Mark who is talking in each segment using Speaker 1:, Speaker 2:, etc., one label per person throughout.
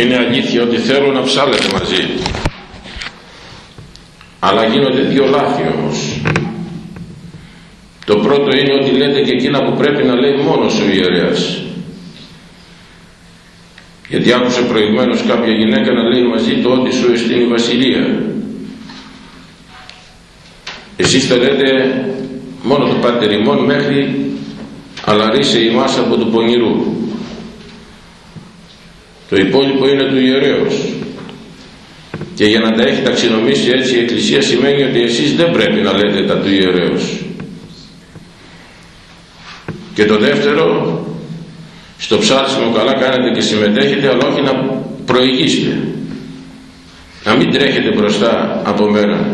Speaker 1: Είναι αλήθεια ότι θέλω να ψάλετε μαζί. Αλλά γίνονται δύο λάθη όμως. Το πρώτο είναι ότι λέτε και εκείνα που πρέπει να λέει μόνος ο ιερέας. Γιατί άκουσε προηγουμένως κάποια γυναίκα να λέει μαζί το ότι σου εστίνει η βασιλεία. Εσείς θα λέτε μόνο το πατεριμόν μέχρι αλλά ρίσε ημάς από του πονηρού. Το υπόλοιπο είναι του ιερέως. Και για να τα έχει ταξινομήσει έτσι η Εκκλησία σημαίνει ότι εσείς δεν πρέπει να λέτε τα του ιερέως. Και το δεύτερο, στο ψάλισμα καλά κάνετε και συμμετέχετε, αλλά όχι να προηγήσετε. Να μην τρέχετε μπροστά από μένα.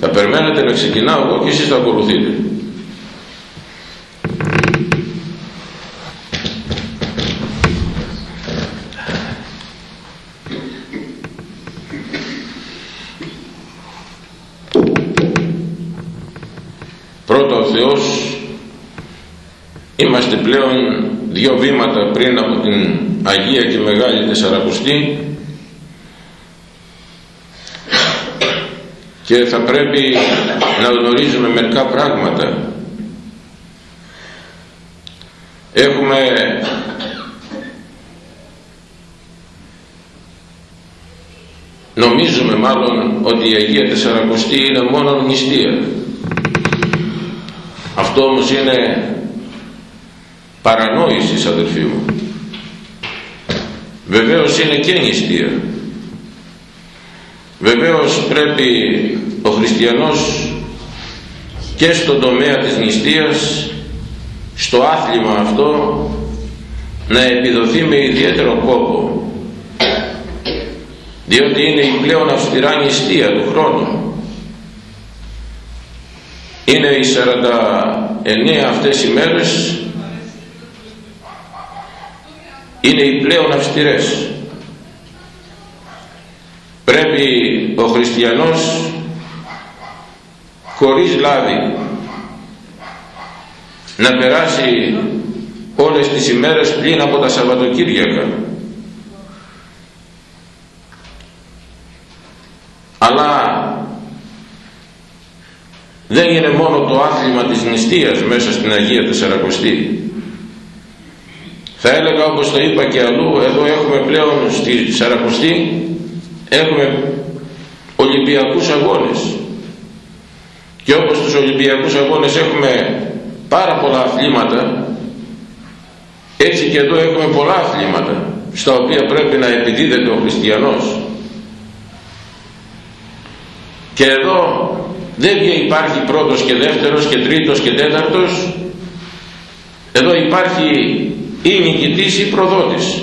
Speaker 1: Θα περιμένετε να ξεκινάω εγώ και εσείς θα ακολουθείτε. Πρώτα ο Θεός είμαστε πλέον δύο βήματα πριν από την Αγία και Μεγάλη Τεσσαρακοστή. Και θα πρέπει να γνωρίζουμε μερικά πράγματα. Έχουμε νομίζουμε μάλλον ότι η Αγία Τεσσαρακοστή είναι μόνο νηστεία αυτό όμως είναι παρανόησης αδελφοί μου. Βεβαίως είναι και νηστεία. Βεβαίως πρέπει ο χριστιανός και στον τομέα της νηστείας στο άθλημα αυτό να επιδοθεί με ιδιαίτερο κόπο. Διότι είναι η πλέον αυστηρά νηστεία του χρόνου. Είναι οι 49 αυτές οι μέρες είναι οι πλέον αυστηρές. Πρέπει ο χριστιανός χωρίς λάδι να περάσει όλες τις ημέρες πλην από τα Σαββατοκύριακα. Αλλά δεν είναι μόνο το άθλημα της νηστείας μέσα στην Αγία Τεσσαρακοστή θα έλεγα όπως το είπα και αλλού εδώ έχουμε πλέον στη Σαρακοστή έχουμε Ολυμπιακούς αγώνες. Και όπως στους Ολυμπιακούς αγώνες έχουμε πάρα πολλά αθλήματα έτσι και εδώ έχουμε πολλά αθλήματα στα οποία πρέπει να επιδίδεται ο χριστιανός. Και εδώ δεν υπάρχει πρώτος και δεύτερος και τρίτος και τέταρτος εδώ υπάρχει ή νικητής ή προδότης.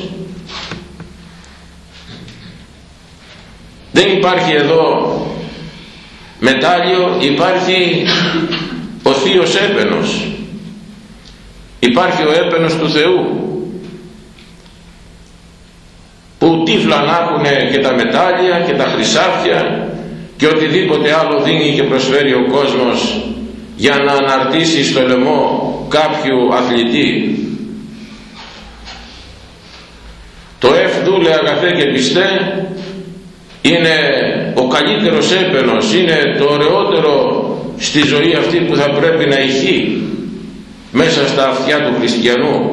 Speaker 1: Δεν υπάρχει εδώ μετάλλιο υπάρχει ο Θείος Έπαινος. Υπάρχει ο έπαινος του Θεού. Που τύφλα να έχουν και τα μετάλλια και τα χρυσάφια και οτιδήποτε άλλο δίνει και προσφέρει ο κόσμος για να αναρτήσει στο λαιμό κάποιου αθλητή το εφδούλε αγαθέ και πιστέ είναι ο καλύτερος έπαινος είναι το ωραιότερο στη ζωή αυτή που θα πρέπει να ηχεί μέσα στα αυτιά του χριστιανού.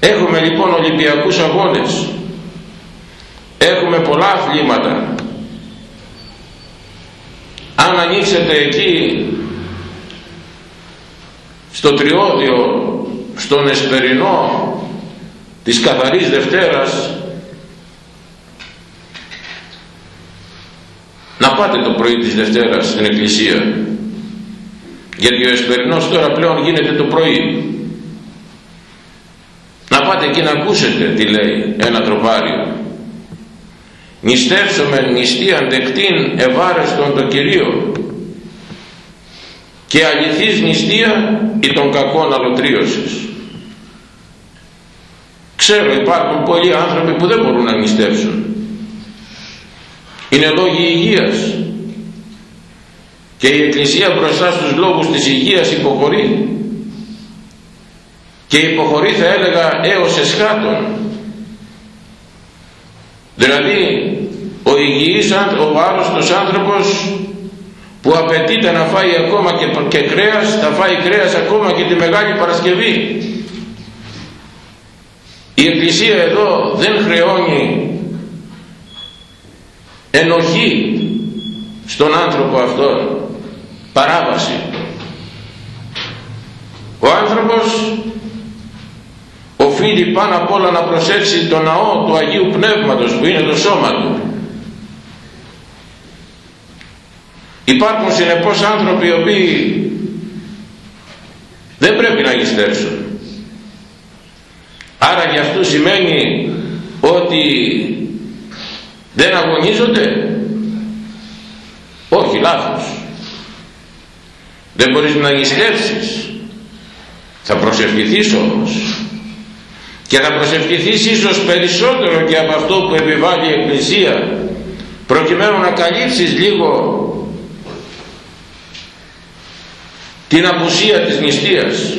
Speaker 1: Έχουμε λοιπόν Ολυμπιακούς αγώνες. Έχουμε πολλά αθλήματα. Αν ανοίξετε εκεί στο τριώδιο στον εσπερινό της καθαρής Δευτέρας να πάτε το πρωί της Δευτέρας στην Εκκλησία. Γιατί ο εσπερινός τώρα πλέον γίνεται το πρωί. Να πάτε εκεί να ακούσετε τι λέει ένα τροπάριο. Νηστεύσομεν νηστείαν δεκτήν ευάρεστον το Κυρίο και αληθής νηστεία ή των κακών αλωτρίωσης. Ξέρω υπάρχουν πολλοί άνθρωποι που δεν μπορούν να νηστεύσουν. Είναι λόγοι υγείας. Και η Εκκλησία μπροστά στους λόγους της υγείας υποχωρεί. Και υποχωρεί θα έλεγα έως εσχάτων. Δηλαδή ο υγιής ο άρρωστος άνθρωπος που απαιτείται να φάει ακόμα και, και κρέας θα φάει κρέας ακόμα και τη Μεγάλη Παρασκευή. Η Εκκλησία εδώ δεν χρεώνει ενοχή στον άνθρωπο αυτόν παράβαση. Ο άνθρωπος οφείλει πάνω απ' όλα να προσέξει το ναό του Αγίου Πνεύματος που είναι το σώμα του υπάρχουν συνεπώς άνθρωποι οι οποίοι δεν πρέπει να γυστέψουν άρα για αυτούς σημαίνει ότι δεν αγωνίζονται; Όχι λάθος. Δεν μπορείς να νηστεύσεις θα προσευχηθείς όμως. Και θα προσευχηθείς ίσως περισσότερο και από αυτό που επιβάλλει η Εκκλησία προκειμένου να καλύψεις λίγο την απουσία της νηστείας.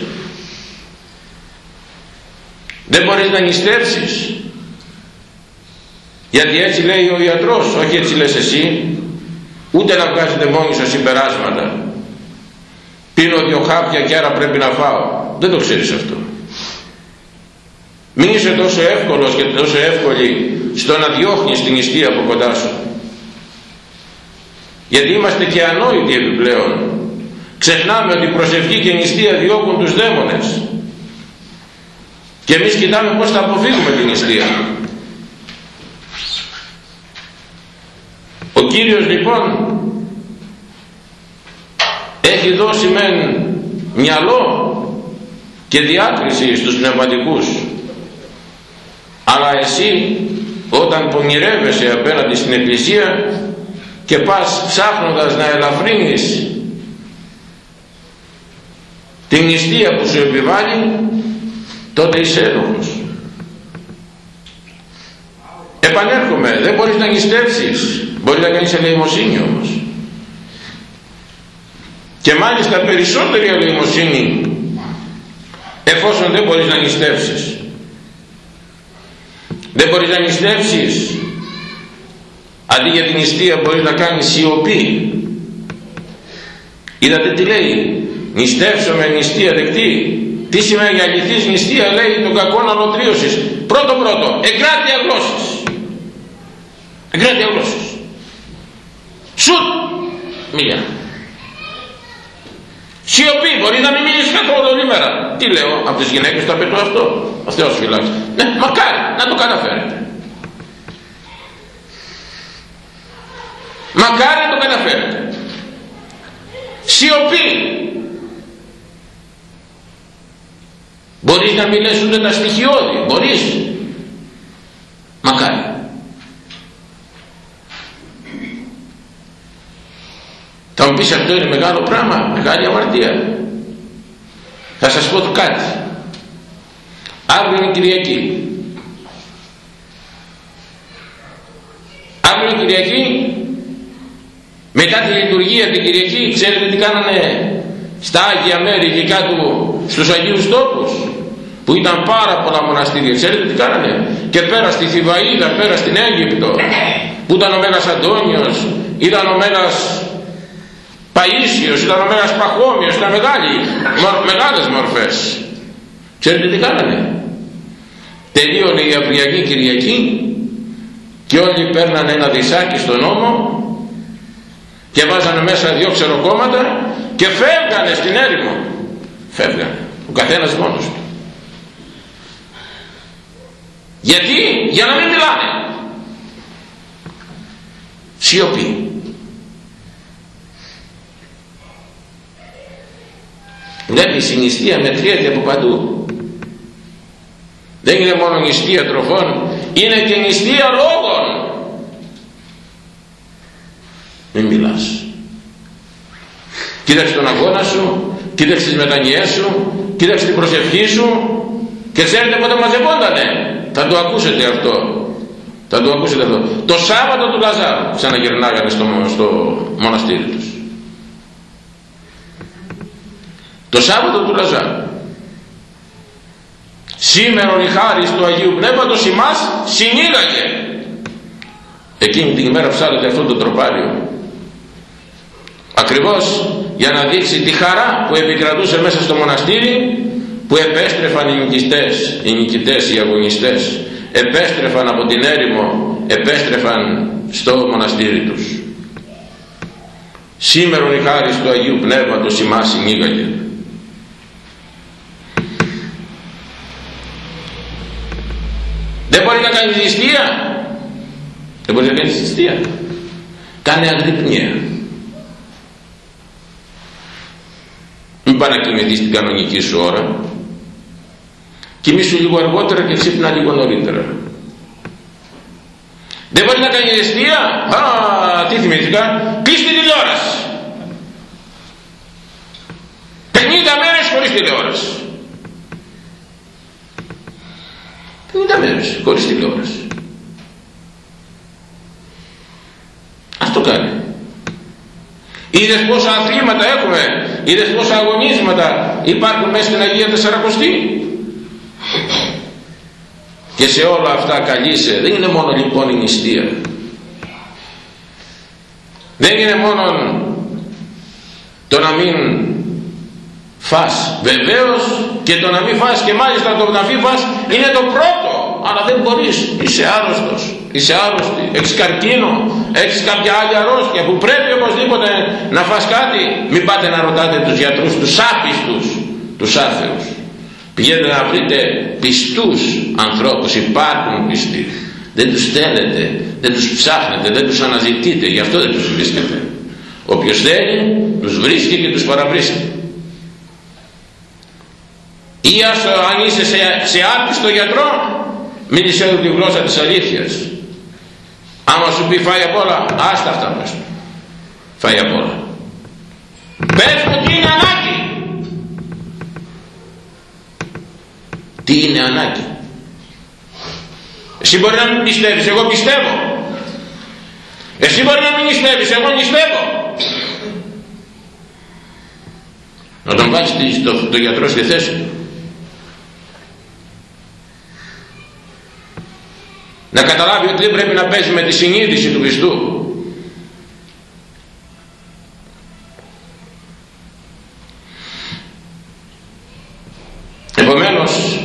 Speaker 1: Δεν μπορείς να νηστεύσεις. Γιατί έτσι λέει ο ιατρός όχι έτσι λες εσύ ούτε να βγάζετε μόνοι σας συμπεράσματα. Πίνω δυο χάπια και άρα πρέπει να φάω. Δεν το ξέρεις αυτό. Μην είσαι τόσο εύκολος και τόσο εύκολη στο να διώχνεις την νηστεία από κοντά σου. Γιατί είμαστε και ανόητοι επιπλέον ξεχνάμε ότι η προσευχή και η νηστεία διώκουν τους δαίμονες. Και εμείς κοιτάμε πως θα αποφύγουμε την νηστεία. Ο Κύριος λοιπόν έχει δώσει μεν μυαλό και διάκριση στους πνευματικούς αλλά εσύ όταν πονηρεύεσαι απέναντι στην Εκκλησία και πας ψάχνοντας να ελαφρύνεις την νηστεία που σου επιβάλλει τότε είσαι ένοχος. Επανέρχομαι. Δεν μπορείς να νηστεύσεις. Μπορεί να κάνεις ελεημοσύνη όμως. Και μάλιστα περισσότερη ελεημοσύνη εφόσον δεν μπορείς να νηστεύσεις. Δεν μπορείς να νηστεύσεις. Αντί για την νηστεία μπορείς να κάνεις σιωπή. Είδατε τι λέει; Νηστεύσομαι νηστεία δεκτή τι σημαίνει αληθής νηστεία λέει τον κακό αλωτρίωσης πρώτο πρώτο εγκράτεια γλώσσης εγκράτεια γλώσσης σουτ μία Σιωπή, μπορεί να μην μιλήσεις καθόλου όλη μέρα. Τι λέω, από τις γυναίκες το απαιτώ αυτό. Ο Θεός φυλάξει. Ναι, μακάρι να το καταφέρετε. Μακάρι να το καταφέρετε. Σιωπή. Μπορείς να μιλήσεις ούτε τα στοιχειώδη. Μπορείς. Μακάρι. Θα μου πεις αυτό είναι μεγάλο πράγμα, μεγάλη αμαρτία. Θα σας πω το κάτι. Αύριο είναι Κυριακή. Αύριο είναι Κυριακή. Μετά τη λειτουργία την Κυριακή, ξέρετε τι κάνανε στα Άγια Μέρη και κάτω στους Αγίους Τόπους που ήταν πάρα πολλά μοναστήρια ξέρετε τι κάνανε; Και πέρα στη Θηβαΐδα πέρα στην Αίγυπτο που ήταν ο Μέγας Αντώνιος ήταν ο Μέγας Παΐσιος, ήταν ο Μέγας Παχώμιος, ήταν μεγάλοι, μεγάλες μορφές. Ξέρετε τι κάνανε; Τελείωνε η Αυριακή Κυριακή και όλοι παίρνανε ένα δισάκι στον νόμο και βάζανε μέσα δυο ξεροκόμματα και φεύγανε στην έρημο. Φεύγανε. Ο καθένας μόνος του. Γιατί, για να μην μιλάνε. Σιωπή. Βλέπει η νηστεία μετριέται από παντού. Δεν είναι μόνο νηστεία τροφών, είναι και νηστεία λόγων. Μην μιλάς. Κοίταξε τον αγώνα σου, κοίταξε τις μετανοιές σου, κοίταξε την προσευχή σου και ξέρετε πότε μαζευόντανε. Θα το ακούσετε αυτό. Θα το ακούσετε αυτό. Το Σάββατο του Λαζάρου ξαναγυρνάγανε στο, στο μοναστήρι τους. το Σάββατο του Λαζάρου Σήμερον η χάρη του Αγίου Πνεύματος ημάς συνήγαγε. Εκείνη την ημέρα ψάρεται αυτό το τροπάριο. Ακριβώς για να δείξει τη χαρά που επικρατούσε μέσα στο μοναστήρι που επέστρεφαν οι νικητές, οι νικητές, οι αγωνιστές επέστρεφαν από την έρημο επέστρεφαν στο μοναστήρι τους. Σήμερον η χάρη του Αγίου Πνεύματος ημάς συνήγαγε δεν μπορεί να κάνει ληστεία δεν μπορεί να κάνει ληστεία κάνε αγρυπνία μην πάει να κοιμηθείς την κανονική σου ώρα κοιμήσου λίγο αργότερα και ξύπνα λίγο νωρίτερα. Δεν μπορεί να κάνει αιστεία; Α, τι θυμήθηκα. Κλείς τη τηλεόραση. 50 μέρες χωρίς τηλεόραση. 50 μέρες χωρίς τηλεόραση. Αυτό κάνει. Είδες πόσα αθλήματα έχουμε είδες πόσα αγωνίσματα υπάρχουν μέσα στην Αγία Τεσσαρακοστή; Και σε όλα αυτά καλείσαι δεν είναι μόνο λοιπόν η νηστεία. Δεν είναι μόνο το να μην φας. Βεβαίως και το να μην φας και μάλιστα το να μην φας είναι το πρώτο. Αλλά δεν μπορείς. Είσαι άρρωστος. Είσαι άρρωστη. Έχεις καρκίνο. Έχεις κάποια άλλη αρρώστια που πρέπει οπωσδήποτε να φας κάτι. Μην πάτε να ρωτάτε τους γιατρούς τους άπιστους τους άθεους πηγαίνετε να βρείτε πιστούς ανθρώπους υπάρχουν πιστοί. Δεν τους θέλετε δεν τους ψάχνετε δεν τους αναζητείτε γι' αυτό δεν τους βρίσκετε όποιος θέλει τους βρίσκει και τους παραβρίσκει. Ή ας, αν είσαι σε, σε άπιστο γιατρό μίλησε του τη γλώσσα της αλήθειας. Άμα σου πει φάει απ' όλα άστα αυτά πες. Φάει απ' όλα. Πες μου τι είναι ανάγκη τι είναι ανάγκη; Εσύ μπορεί να μην πιστεύεις εγώ πιστεύω. Εσύ μπορεί να μην πιστεύεις εγώ πιστεύω να τον βάλεις το, το γιατρό στη θέση του. Να καταλάβει ότι δεν πρέπει να παίζει με τη συνείδηση του πιστού επομένως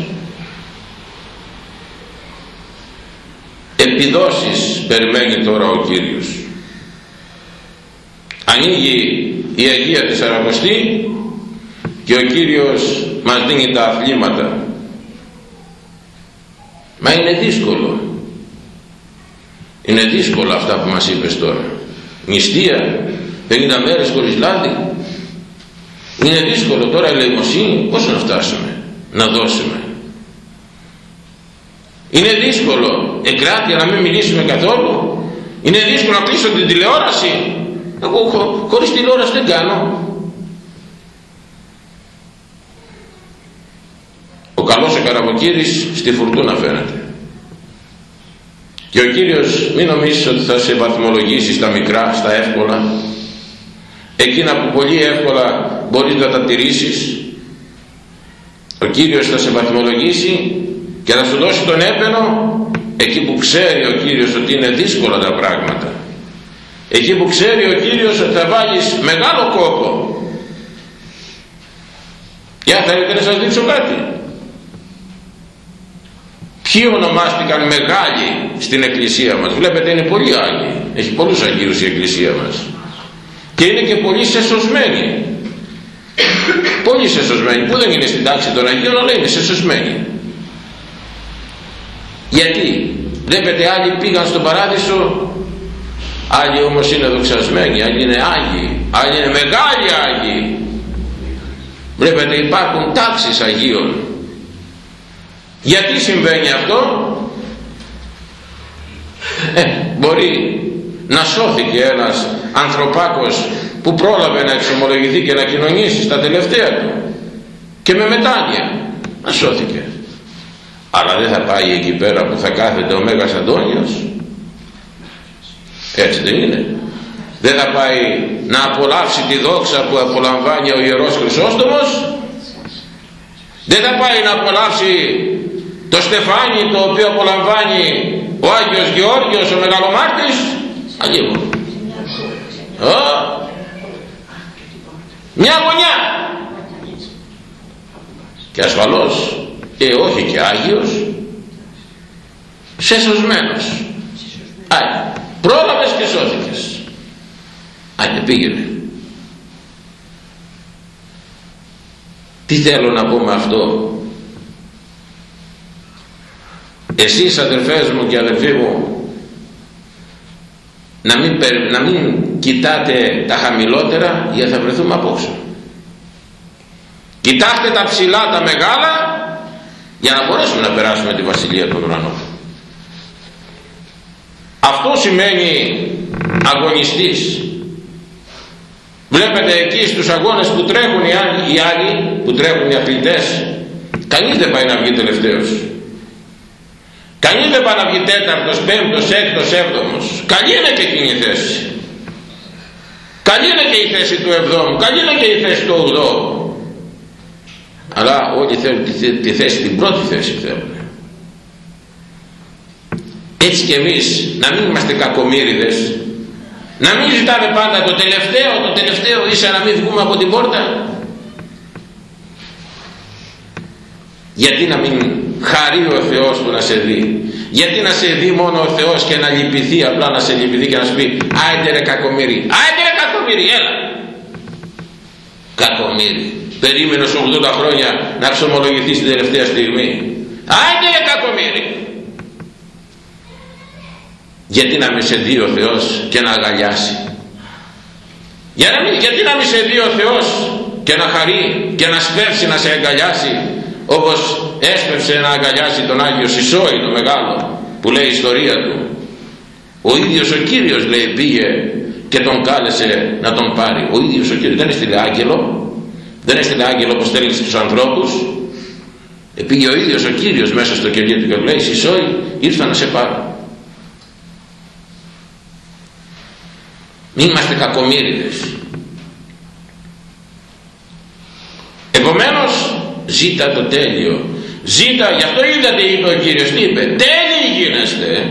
Speaker 1: επιδόσεις περιμένει τώρα ο Κύριος. Ανοίγει η Αγία της Αραβοστή και ο Κύριος μας δίνει τα αθλήματα. Μα είναι δύσκολο. Είναι δύσκολα αυτά που μας είπες τώρα. Νηστεία 50 μέρες χωρίς λάδι. Είναι δύσκολο. Τώρα η λαιμοσύνη πώς να φτάσουμε να δώσουμε είναι δύσκολο εκράτεια να μην μιλήσουμε καθόλου. Είναι δύσκολο να κλείσω την τηλεόραση. Εγώ χω, χωρίς τηλεόραση δεν κάνω. Ο καλός ο Καραβοκύρης στη φουρτούνα φαίνεται. Και ο Κύριος μην νομίζεις ότι θα σε βαθμολογήσει στα μικρά, στα εύκολα. Εκείνα που πολύ εύκολα μπορείς να τα τηρήσεις. Ο Κύριος θα σε βαθμολογήσει και θα σου δώσει τον έπαινο εκεί που ξέρει ο Κύριος ότι είναι δύσκολα τα πράγματα εκεί που ξέρει ο Κύριος ότι θα βάλεις μεγάλο κόπο για θέλετε να σας δείξω κάτι Ποιοι ονομάστηκαν μεγάλοι στην εκκλησία μας. Βλέπετε είναι πολύ Άγιοι. Έχει πολλούς Αγίους η εκκλησία μας. Και είναι και πολύ σεσωσμένοι. πολύ σεσωσμένοι. Που δεν είναι στην τάξη των Αγίων αλλά είναι σεσωσμένοι. Γιατί; Βλέπετε άλλοι πήγαν στον παράδεισο. Άλλοι όμως είναι δοξασμένοι. Άλλοι είναι Άγιοι. Άλλοι είναι μεγάλοι Άγιοι. Βλέπετε υπάρχουν τάξεις Αγίων γιατί συμβαίνει αυτό; Ε, μπορεί να σώθηκε ένας ανθρωπάκος που πρόλαβε να εξομολογηθεί και να κοινωνήσει στα τελευταία του και με μετάνοια να σώθηκε αλλά δεν θα πάει εκεί πέρα που θα κάθεται ο Μέγας Αντώνιος. Έτσι δεν είναι. Δεν θα πάει να απολαύσει τη δόξα που απολαμβάνει ο Ιερός Χρυσόστομος. Δεν θα πάει να απολαύσει το στεφάνι το οποίο απολαμβάνει ο Άγιος Γεώργιος ο Μεγαλομάρτης Αγίου μια γωνιά. Και ασφαλώς ε όχι και Άγιος. Σεσωσμένος Άι, πρόλαβες και σώθηκες. Άντε πήγαινε. Τι θέλω να πω με αυτό; Εσείς αδερφές μου και αδερφοί μου να μην, να μην κοιτάτε τα χαμηλότερα γιατί θα βρεθούμε απόξω κοιτάξτε τα ψηλά τα μεγάλα για να μπορέσουμε να περάσουμε τη βασιλεία των ουρανών αυτό σημαίνει αγωνιστής βλέπετε εκεί στους αγώνες που τρέχουν οι άλλοι, οι άλλοι που τρέχουν οι αθλητές κανείς δεν πάει να βγει τελευταίος Κανείς δεν πάει να βγει τέταρτος, πέμπτος, έκτος, έβδομος. Καλή είναι και εκείνη η θέση. Καλή είναι και η θέση του εβδόμου, καλή είναι και η θέση του ογδόμου. Αλλά όλοι θέλουν τη, θέση, την πρώτη θέση θέλουν. Έτσι και εμείς να μην είμαστε κακομύριδες, να μην ζητάμε πάντα το τελευταίο, το τελευταίο, ίσα να μην βγούμε από την πόρτα. Γιατί να μην χαρεί ο Θεός που να σε δει; Γιατί να σε δει μόνο ο Θεός και να λυπηθεί απλά να σε λυπηθεί και να σου πει άιντε ρε κακομύρι άιντε ρε κακομύρι έλα κακομύρι περίμενες 80 χρόνια να ξομολογηθείς την τελευταία στιγμή. Άιντε ρε κακομύρι γιατί να με σε δει ο Θεός και να αγκαλιάσει; Για να μην, γιατί να μην σε δει ο Θεός και να χαρεί και να σπεύσει να σε αγκαλιάσει όπως έσπευσε να αγκαλιάσει τον Άγιο Σισόη το μεγάλο που λέει η ιστορία του. Ο ίδιος ο Κύριος λέει πήγε και τον κάλεσε να τον πάρει. Ο ίδιος ο Κύριος δεν έστειλε άγγελο δεν έστειλε άγγελο όπως στέλνει στους ανθρώπους. Ε, πήγε ο ίδιος ο Κύριος μέσα στο κελί του και λέει Σισόη ήρθα να σε πάρω μην είμαστε κακομύριδες. Επομένως ζήτα το τέλειο. Ζήτα γι' αυτό είδατε είπε ο Κύριος τι είπε τέλειοι γίνεστε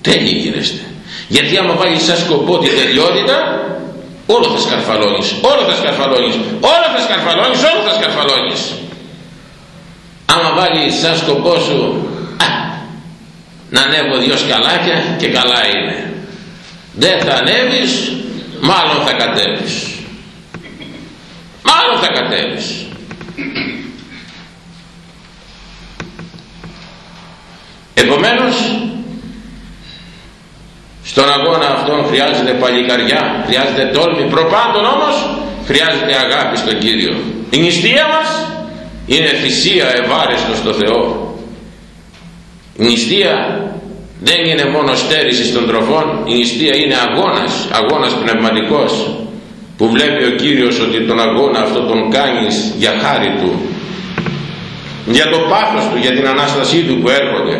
Speaker 1: τέλειοι γίνεστε γιατί άμα βάλεις σαν σκοπό τη τελειότητα όλο θα σκαρφαλώνεις όλο θα σκαρφαλώνεις όλο θα σκαρφαλώνεις όλο θα σκαρφαλώνεις άμα βάλεις σαν σκοπό σου α, να ανέβω δυο σκαλάκια και καλά είναι. Δεν θα ανέβεις μάλλον θα κατέβεις. Μάλλον θα κατέβεις. Επομένως στον αγώνα αυτόν χρειάζεται παλικαριά χρειάζεται τόλμη. Προπάντων όμως χρειάζεται αγάπη στον Κύριο. Η νηστεία μας είναι θυσία ευάρεστος στο Θεό. Η νηστεία δεν είναι μόνο στέρηση των τροφών η νηστεία είναι αγώνας αγώνας πνευματικός που βλέπει ο Κύριος ότι τον αγώνα αυτό τον κάνεις για χάρη Του για το πάθος Του, για την Ανάστασή Του που έρχονται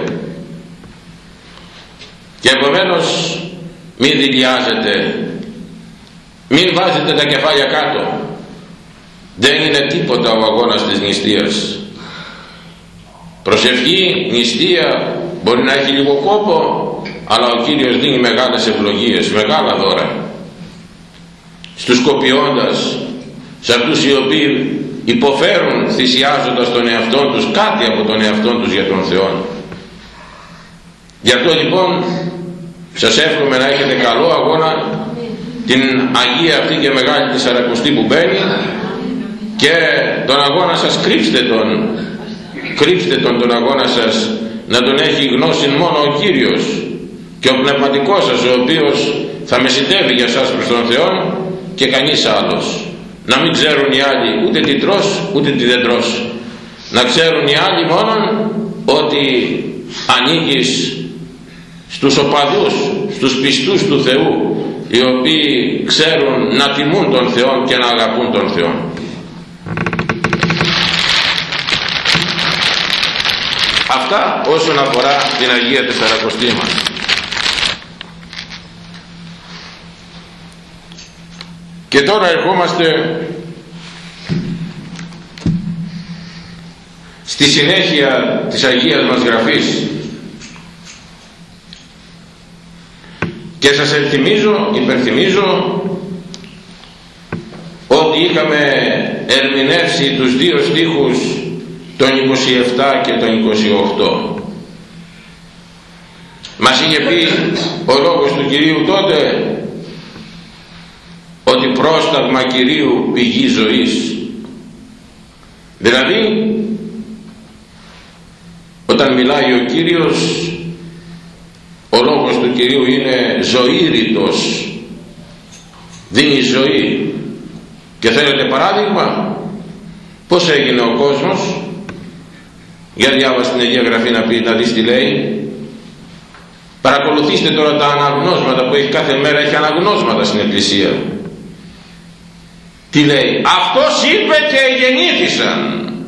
Speaker 1: και επομένως μην δηλιάζετε μην βάζετε τα κεφάλια κάτω. Δεν είναι τίποτα ο αγώνας της νηστείας. Προσευχή, νηστεία μπορεί να έχει λίγο κόπο αλλά ο Κύριος δίνει μεγάλες ευλογίες μεγάλα δώρα. Στους κοπιώντας σε αυτούς οι οποίοι υποφέρουν θυσιάζοντας τον εαυτό τους κάτι από τον εαυτό τους για τον Θεό γι' αυτό λοιπόν σας εύχομαι να έχετε καλό αγώνα την Αγία αυτή και μεγάλη της Σαρακοστή που μπαίνει και τον αγώνα σας κρύψτε τον κρύψτε τον τον αγώνα σας να τον έχει γνώση μόνο ο Κύριος και ο πνευματικός σας ο οποίος θα μεσητεύει για σας προς τον Θεό και κανείς άλλος. Να μην ξέρουν οι άλλοι ούτε τι τρως ούτε τι δεν τρως. Να ξέρουν οι άλλοι μόνον ότι ανήκεις στους οπαδούς στους πιστούς του Θεού οι οποίοι ξέρουν να τιμούν τον Θεό και να αγαπούν τον Θεό αυτά όσον αφορά την Αγία Τεσσαρακοστή μας. Και τώρα ερχόμαστε στη συνέχεια της Αγίας μας Γραφής και σας ενθυμίζω, υπερθυμίζω ότι είχαμε ερμηνεύσει τους δύο στίχους τον 27 και τον 28 μας είχε πει ο λόγος του Κυρίου τότε ότι πρόσταγμα Κυρίου πηγή ζωής. Δηλαδή όταν μιλάει ο Κύριος ο λόγος του Κυρίου είναι ζωήρητος δίνει ζωή. Και θέλετε παράδειγμα; Πως έγινε ο κόσμος; Για διάβασε την Αγία Γραφή να πει να δεις τι λέει. Παρακολουθήστε τώρα τα αναγνώσματα που έχει κάθε μέρα έχει αναγνώσματα στην Εκκλησία. Τι λέει; Αυτός είπε και γεννήθησαν.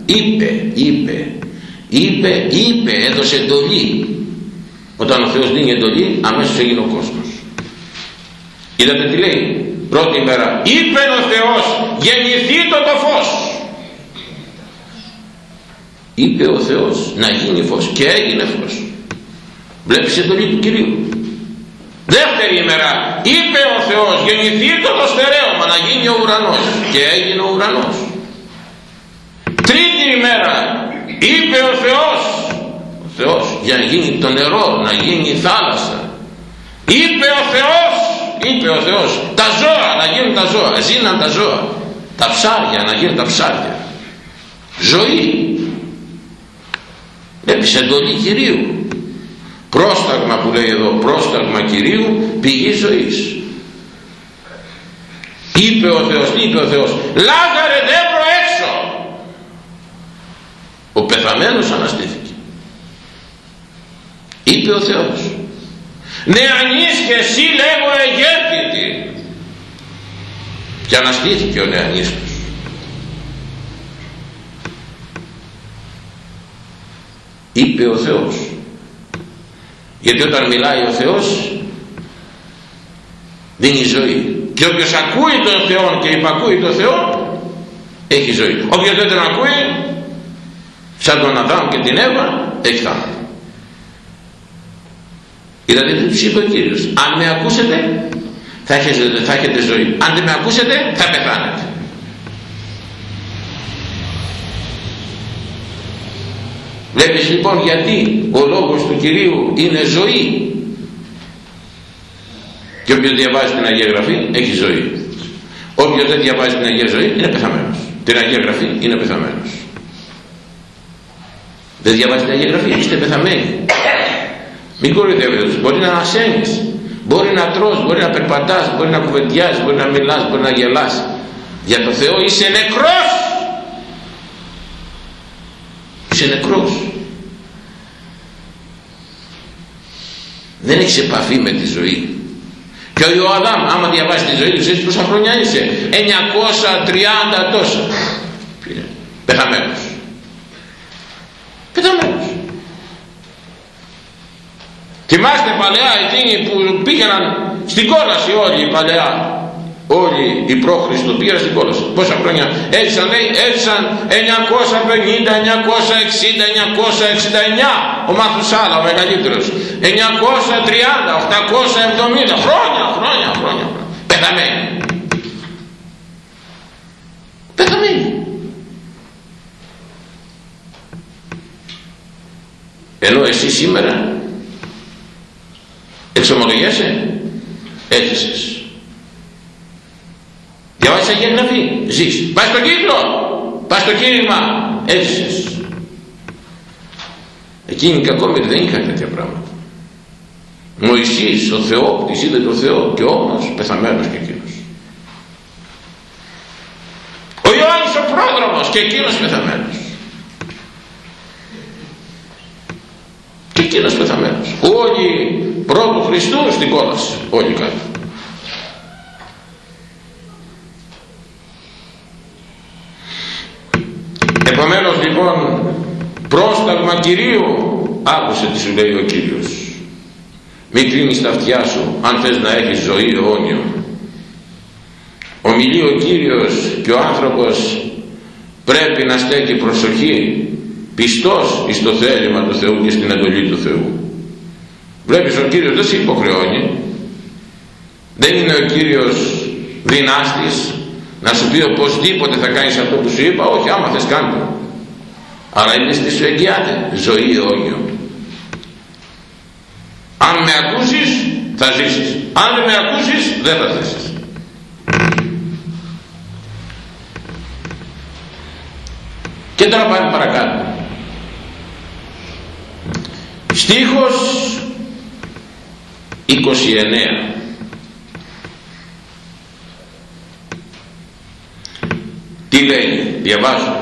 Speaker 1: Είπε είπε. Είπε είπε έδωσε εντολή όταν ο Θεός δίνει εντολή αμέσως έγινε ο κόσμος. Είδατε τι λέει; Πρώτη μέρα είπε ο Θεός γεννηθεί το το φως είπε ο Θεός να γίνει φως και έγινε φως. Βλέπεις εντολή του Κυρίου. Δεύτερη ημέρα είπε ο Θεός γεννηθεί το το στερέωμα να γίνει ο ουρανός και έγινε ο ουρανός. Τρίτη ημέρα είπε ο Θεός ο Θεός για να γίνει το νερό να γίνει η θάλασσα. Είπε ο Θεός είπε ο Θεός τα ζώα να γίνουν τα ζώα. Ζήναν τα ζώα. Τα ψάρια να γίνουν τα ψάρια. Ζωή. Βλέπεις εντολή Κυρίου. Πρόσταγμα που λέει εδώ πρόσταγμα Κυρίου πηγή ζωής. Είπε ο Θεός είπε ο Θεός Λάζαρε δέμπρο έξω ο πεθαμένος αναστήθηκε είπε ο Θεός. Νεανής και εσύ λέγω εγέρτητη και αναστήθηκε ο νεανής του. Είπε ο Θεός. Γιατί όταν μιλάει ο Θεός δίνει ζωή. Και όποιος ακούει τον Θεό και υπακούει τον Θεό έχει ζωή. Όποιος δεν τον ακούει σαν τον Αδάμ και την Εύα έχει θάνατο είδατε τι τους είπε ο Κύριος αν με ακούσετε θα έχετε, θα έχετε ζωή αν δεν με ακούσετε θα πεθάνετε Βλέπεις λοιπόν γιατί ο λόγος του Κυρίου είναι ζωή. Και όποιος διαβάζει την Αγία Γραφή έχει ζωή. Όποιος δεν διαβάζει την Αγία Ζωή είναι πεθαμένος. Την Αγία Γραφή είναι πεθαμένος. Δεν διαβάζει την Αγία Γραφή, είστε πεθαμένοι. Μην κοροϊδεύετε, μπορεί να ανασένεις, μπορεί να τρως, μπορεί να περπατάς, μπορεί να κουβεντιάζεις, μπορεί να μιλάς, μπορεί να γελάς. Για το Θεό είσαι νεκρός. Είσαι νεκρός. δεν έχεις επαφή με τη ζωή. Και ο Ιωαδάμ άμα διαβάσει τη ζωή του ξέρεις πόσα χρόνια είσαι; 930 τόσα. Πεθαμένος. Πεθαμένος θυμάστε παλαιά εκείνοι που πήγαιναν στην κόλαση όλοι οι παλαιά όλοι οι πρόχριστο πήγαν στην κόλαση. Πόσα χρόνια έζησαν λέει έζησαν 950, 960, 969 ο Μαθουσάλα ο μεγαλύτερος. 930, 870 χρόνια χρόνια χρόνια. Πεθαμένοι. Πεθαμένοι. Ενώ εσύ σήμερα εξομολογέσαι έζησες Διαβάζεις Αγία Γραφή, ζεις. Πας στο κύκλο, πας στο κήρυγμα, έζησες. Εκείνοι οι κακόμεροι δεν είχαν τέτοια πράγματα. Μωυσής, ο Θεόπτης, είδε το Θεό και όμως πεθαμένος και εκείνος. Ο Ιωάννης ο πρόδρομος και εκείνος πεθαμένος. Και εκείνος πεθαμένος. Όλοι πρώτου Χριστού στην κόλαση, όλοι κάτω. επομένως λοιπόν πρόσταγμα Κυρίου άκουσε τι σου λέει ο Κύριος μην κλείνεις τα αυτιά σου αν θες να έχεις ζωή αιώνιο ομιλεί ο Κύριος και ο άνθρωπος πρέπει να στέκει προσοχή πιστός εις το θέλημα του Θεού και στην εντολή του Θεού. Βλέπεις ο Κύριος δεν σε υποχρεώνει. Δεν είναι ο Κύριος δυνάστης να σου πει οπωσδήποτε θα κάνεις αυτό που σου είπα. Όχι άμα θες κάνε αλλά είναι στη σου εγγυάται. Ζωή αιώνιο αν με ακούσεις θα ζήσεις. Αν δεν με ακούσεις δεν θα ζήσεις. Και τώρα πάμε παρακάτω στίχος 29 τι λέει διαβάζω.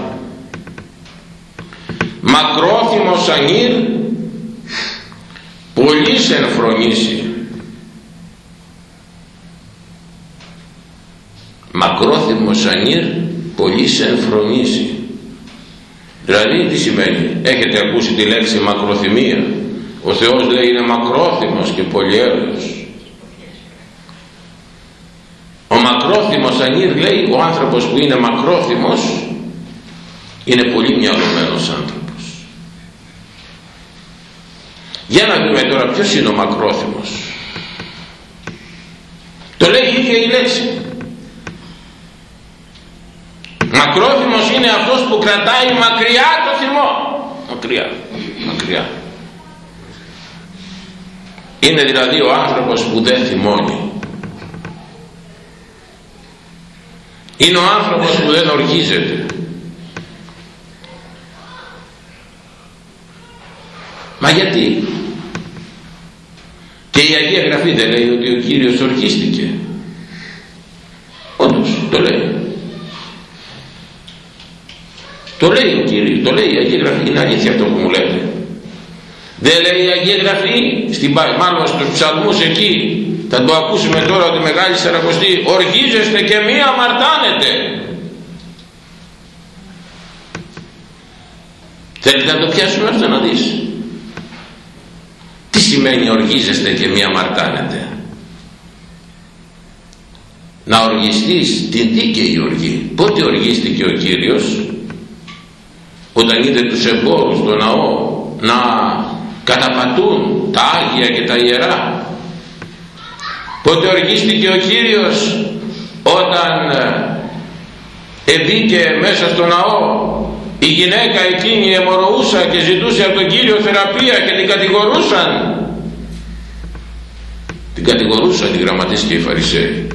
Speaker 1: Μακρόθυμος ανήρ πολύς ενφρονήσει μακρόθυμος ανήρ πολύς ενφρονήσει δηλαδή τι σημαίνει έχετε ακούσει τη λέξη μακροθυμία; Ο Θεός λέει είναι μακρόθυμος και πολυέργος ο μακρόθυμος ανήρ λέει ο άνθρωπος που είναι μακρόθυμος είναι πολύ μυαλωμένος άνθρωπος. Για να δούμε τώρα ποιος είναι ο μακρόθυμος. Το λέει η ίδια η λέξη. Μακρόθυμος είναι αυτός που κρατάει μακριά το θυμό. Μακριά μακριά είναι δηλαδή ο άνθρωπος που δεν θυμώνει. Είναι ο άνθρωπος που δεν οργίζεται. Μα γιατί; Και η Αγία Γραφή δεν λέει ότι ο Κύριος οργίστηκε. Όντως το λέει. Το λέει ο Κύριος το λέει η Αγία Γραφή. Είναι αλήθεια αυτό που μου λέτε δεν λέει η Αγία Γραφή στην, μάλλον στους ψαλμούς εκεί. Θα το ακούσουμε τώρα ότι Μεγάλη Σαρακοστή οργίζεστε και μία αμαρτάνετε θέλετε να το πιάσουμε αυτό να δεις. Τι σημαίνει οργίζεστε και μία αμαρτάνετε να οργιστείς την δίκαιη οργή. Πότε οργίστηκε ο Κύριος; Όταν είδε τους εμπόρους στο ναό να καταπατούν τα Άγια και τα Ιερά. Πότε οργίστηκε ο Κύριος όταν ε, εμπήκε μέσα στο ναό η γυναίκα εκείνη αιμορροούσα και ζητούσε από τον Κύριο θεραπεία και την κατηγορούσαν. Την κατηγορούσαν οι γραμματείς και οι Φαρισαίοι.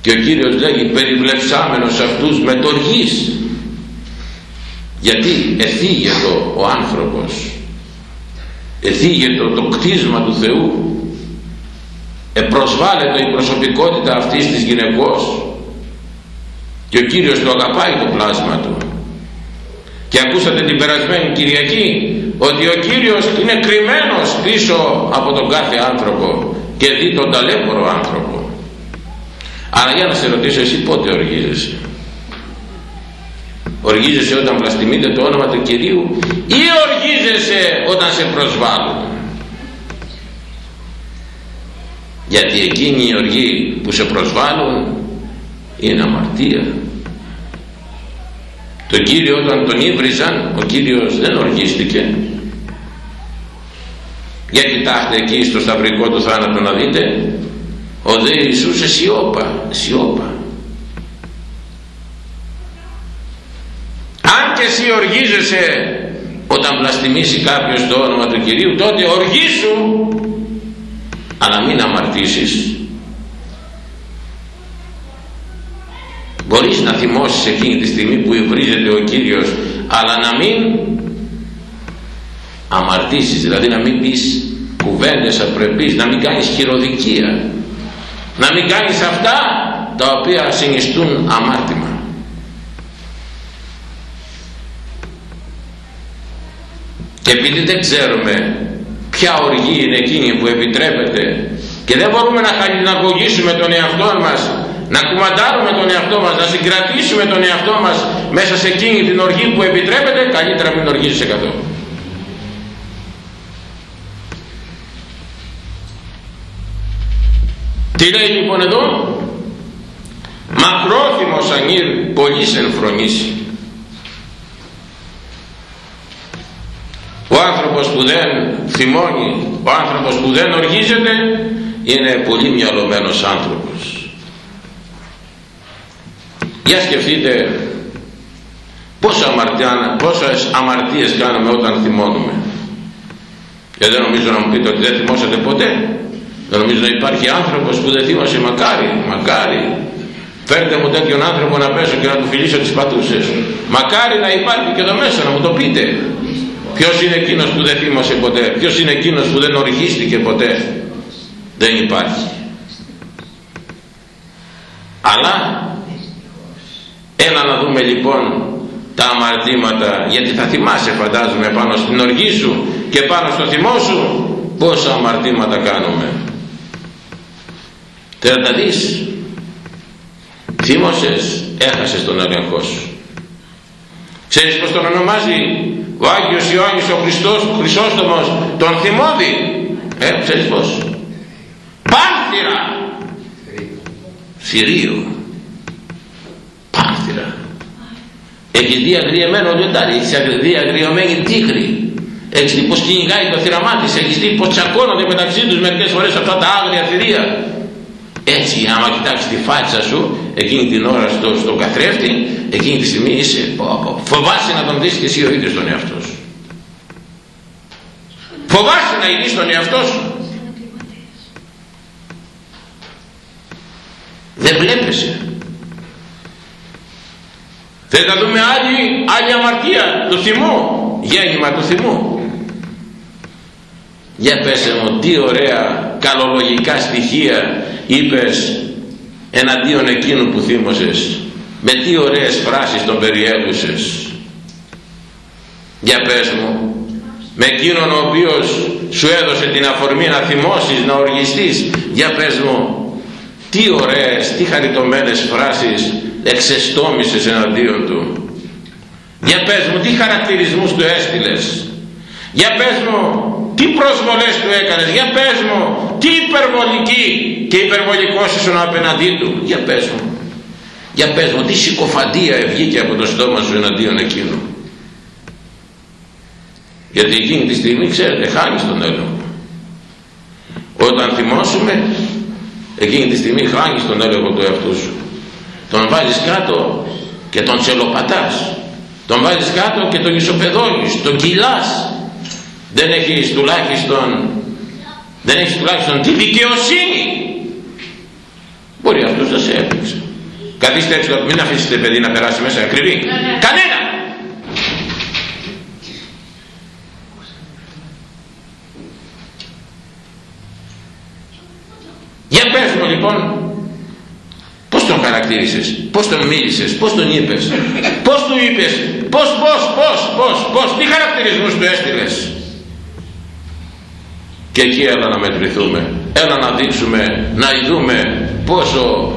Speaker 1: Και ο Κύριος λέγει περιβλεψάμενος αυτούς με τοργής γιατί εφήγετο ο άνθρωπος εφήγετο το κτίσμα του Θεού επροσβάλλεται η προσωπικότητα αυτής της γυναικός και ο Κύριος το αγαπάει το πλάσμα του. Και ακούσατε την περασμένη Κυριακή ότι ο Κύριος είναι κρυμμένος πίσω από τον κάθε άνθρωπο και δει τον ταλέπορο άνθρωπο. Αλλά για να σε ρωτήσω εσύ πότε οργίζεσαι; Οργίζεσαι όταν βλαστημείτε το όνομα του Κυρίου ή οργίζεσαι όταν σε προσβάλλουν. Γιατί εκείνη η οργή που σε προσβάλλουν είναι αμαρτία. Τον Κύριο όταν τον ύβριζαν ο Κύριος δεν οργίστηκε. Για κοιτάξτε εκεί στο σταυρικό του θάνατο να δείτε ο δε Ιησούς σιώπα σιώπα αν και εσύ οργίζεσαι. Όταν βλαστημίσει κάποιος το όνομα του Κυρίου τότε οργίσου αλλά μην αμαρτήσεις. Μπορείς να θυμώσεις εκείνη τη στιγμή που υβρίζεται ο Κύριος αλλά να μην αμαρτήσεις δηλαδή να μην πεις κουβέντες απρεπείς να μην κάνεις χειροδικία. Να μην κάνεις αυτά τα οποία συνιστούν αμάρτημα και επειδή δεν ξέρουμε ποια οργή είναι εκείνη που επιτρέπεται και δεν μπορούμε να χαλιναγωγήσουμε τον εαυτό μας να κουμαντάρουμε τον εαυτό μας να συγκρατήσουμε τον εαυτό μας μέσα σε εκείνη την οργή που επιτρέπεται καλύτερα μην οργίζεσαι καθόλου τι λέει λοιπόν εδώ; Μακρόθυμος ανήρ πολύς ενφρονήσει άνθρωπος που δεν θυμώνει ο άνθρωπος που δεν οργίζεται είναι πολύ μυαλωμένος άνθρωπος. Για σκεφτείτε πόσα αμαρτία, πόσες αμαρτίες κάνουμε όταν θυμώνουμε. Και δεν νομίζω να μου πείτε ότι δεν θυμώσατε ποτέ. Δεν νομίζω να υπάρχει άνθρωπος που δεν θύμωσε μακάρι, μακάρι. Φέρτε μου τέτοιον άνθρωπο να πέσω και να του φιλήσω τις πατούσες. Μακάρι να υπάρχει και εδώ μέσα να μου το πείτε. Ποιος είναι εκείνος που δεν θύμωσε ποτέ; Ποιος είναι εκείνος που δεν οργίστηκε ποτέ; Δεν υπάρχει. Αλλά έλα να δούμε λοιπόν τα αμαρτήματα γιατί θα θυμάσαι φαντάζομαι πάνω στην οργή σου και πάνω στο θυμό σου πόσα αμαρτήματα κάνουμε. Θέλω να δεις θύμωσες έχασες τον έλεγχό σου ξέρεις πως τον ονομάζει; Ο Άγιος Ιωάννης ο Χριστός ο Χρυσόστομος τον θυμώδη. Ε ξέρεις πως Πάνθυρα θηρίο. Πάνθυρα έχει δει αγριεμένο λιοντάρι έχει δει αγριεμένη τίγρη έχεις δει πως κυνηγάει το θυραμά της έχεις δει πως τσακώνονται μεταξύ τους μερικές φορές αυτά τα άγρια θηρία. Έτσι άμα κοιτάξεις τη φάτσα σου εκείνη την ώρα στο, στο καθρέφτη εκείνη τη στιγμή είσαι φοβάσαι να τον δεις και εσύ ο ίδιος τον εαυτό σου. Φοβάσαι να ειδείς τον εαυτό σου. Δεν βλέπεσαι. Θέλετε να δούμε άλλη, άλλη αμαρτία του θυμού γέννημα του θυμού για πέσε μου τι ωραία καλολογικά στοιχεία είπες εναντίον εκείνου που θύμωσες με τι ωραίες φράσεις τον περιέλουσες για πες μου με εκείνον ο οποίος σου έδωσε την αφορμή να θυμώσεις να οργιστείς. Για πες μου τι ωραίες τι χαριτωμένες φράσεις εξεστόμησες εναντίον του. Για πες μου τι χαρακτηρισμούς του έστειλες. Για πες μου τι προσβολές του έκανες. Για πες μου τι υπερβολική και υπερβολικός ήσουν απέναντί του. Για πες μου για πες μου τι συκοφαντία βγήκε από το στόμα σου εναντίον εκείνου. Γιατί εκείνη τη στιγμή ξέρετε χάνεις τον έλεγχο. Όταν θυμώσουμε εκείνη τη στιγμή χάνεις τον έλεγχο του εαυτού σου. Τον βάζεις κάτω και τον τσελοπατάς. Τον βάζεις κάτω και τον ισοπεδώνεις τον κυλάς. Δεν έχεις τουλάχιστον δεν έχεις τουλάχιστον τη δικαιοσύνη. Μπορεί αυτός να σε έπαιξε καθίστε έτσι μην αφήσετε παιδί να περάσει μέσα ακριβή ναι, ναι. κανένα! Για πες μου λοιπόν πως τον χαρακτήρισες πως τον μίλησες πως τον είπες πως του είπες πως πως πως πως πως τι χαρακτηρισμούς του έστειλες. Και εκεί έλα να μετρηθούμε έλα να δείξουμε να ειδούμε πόσο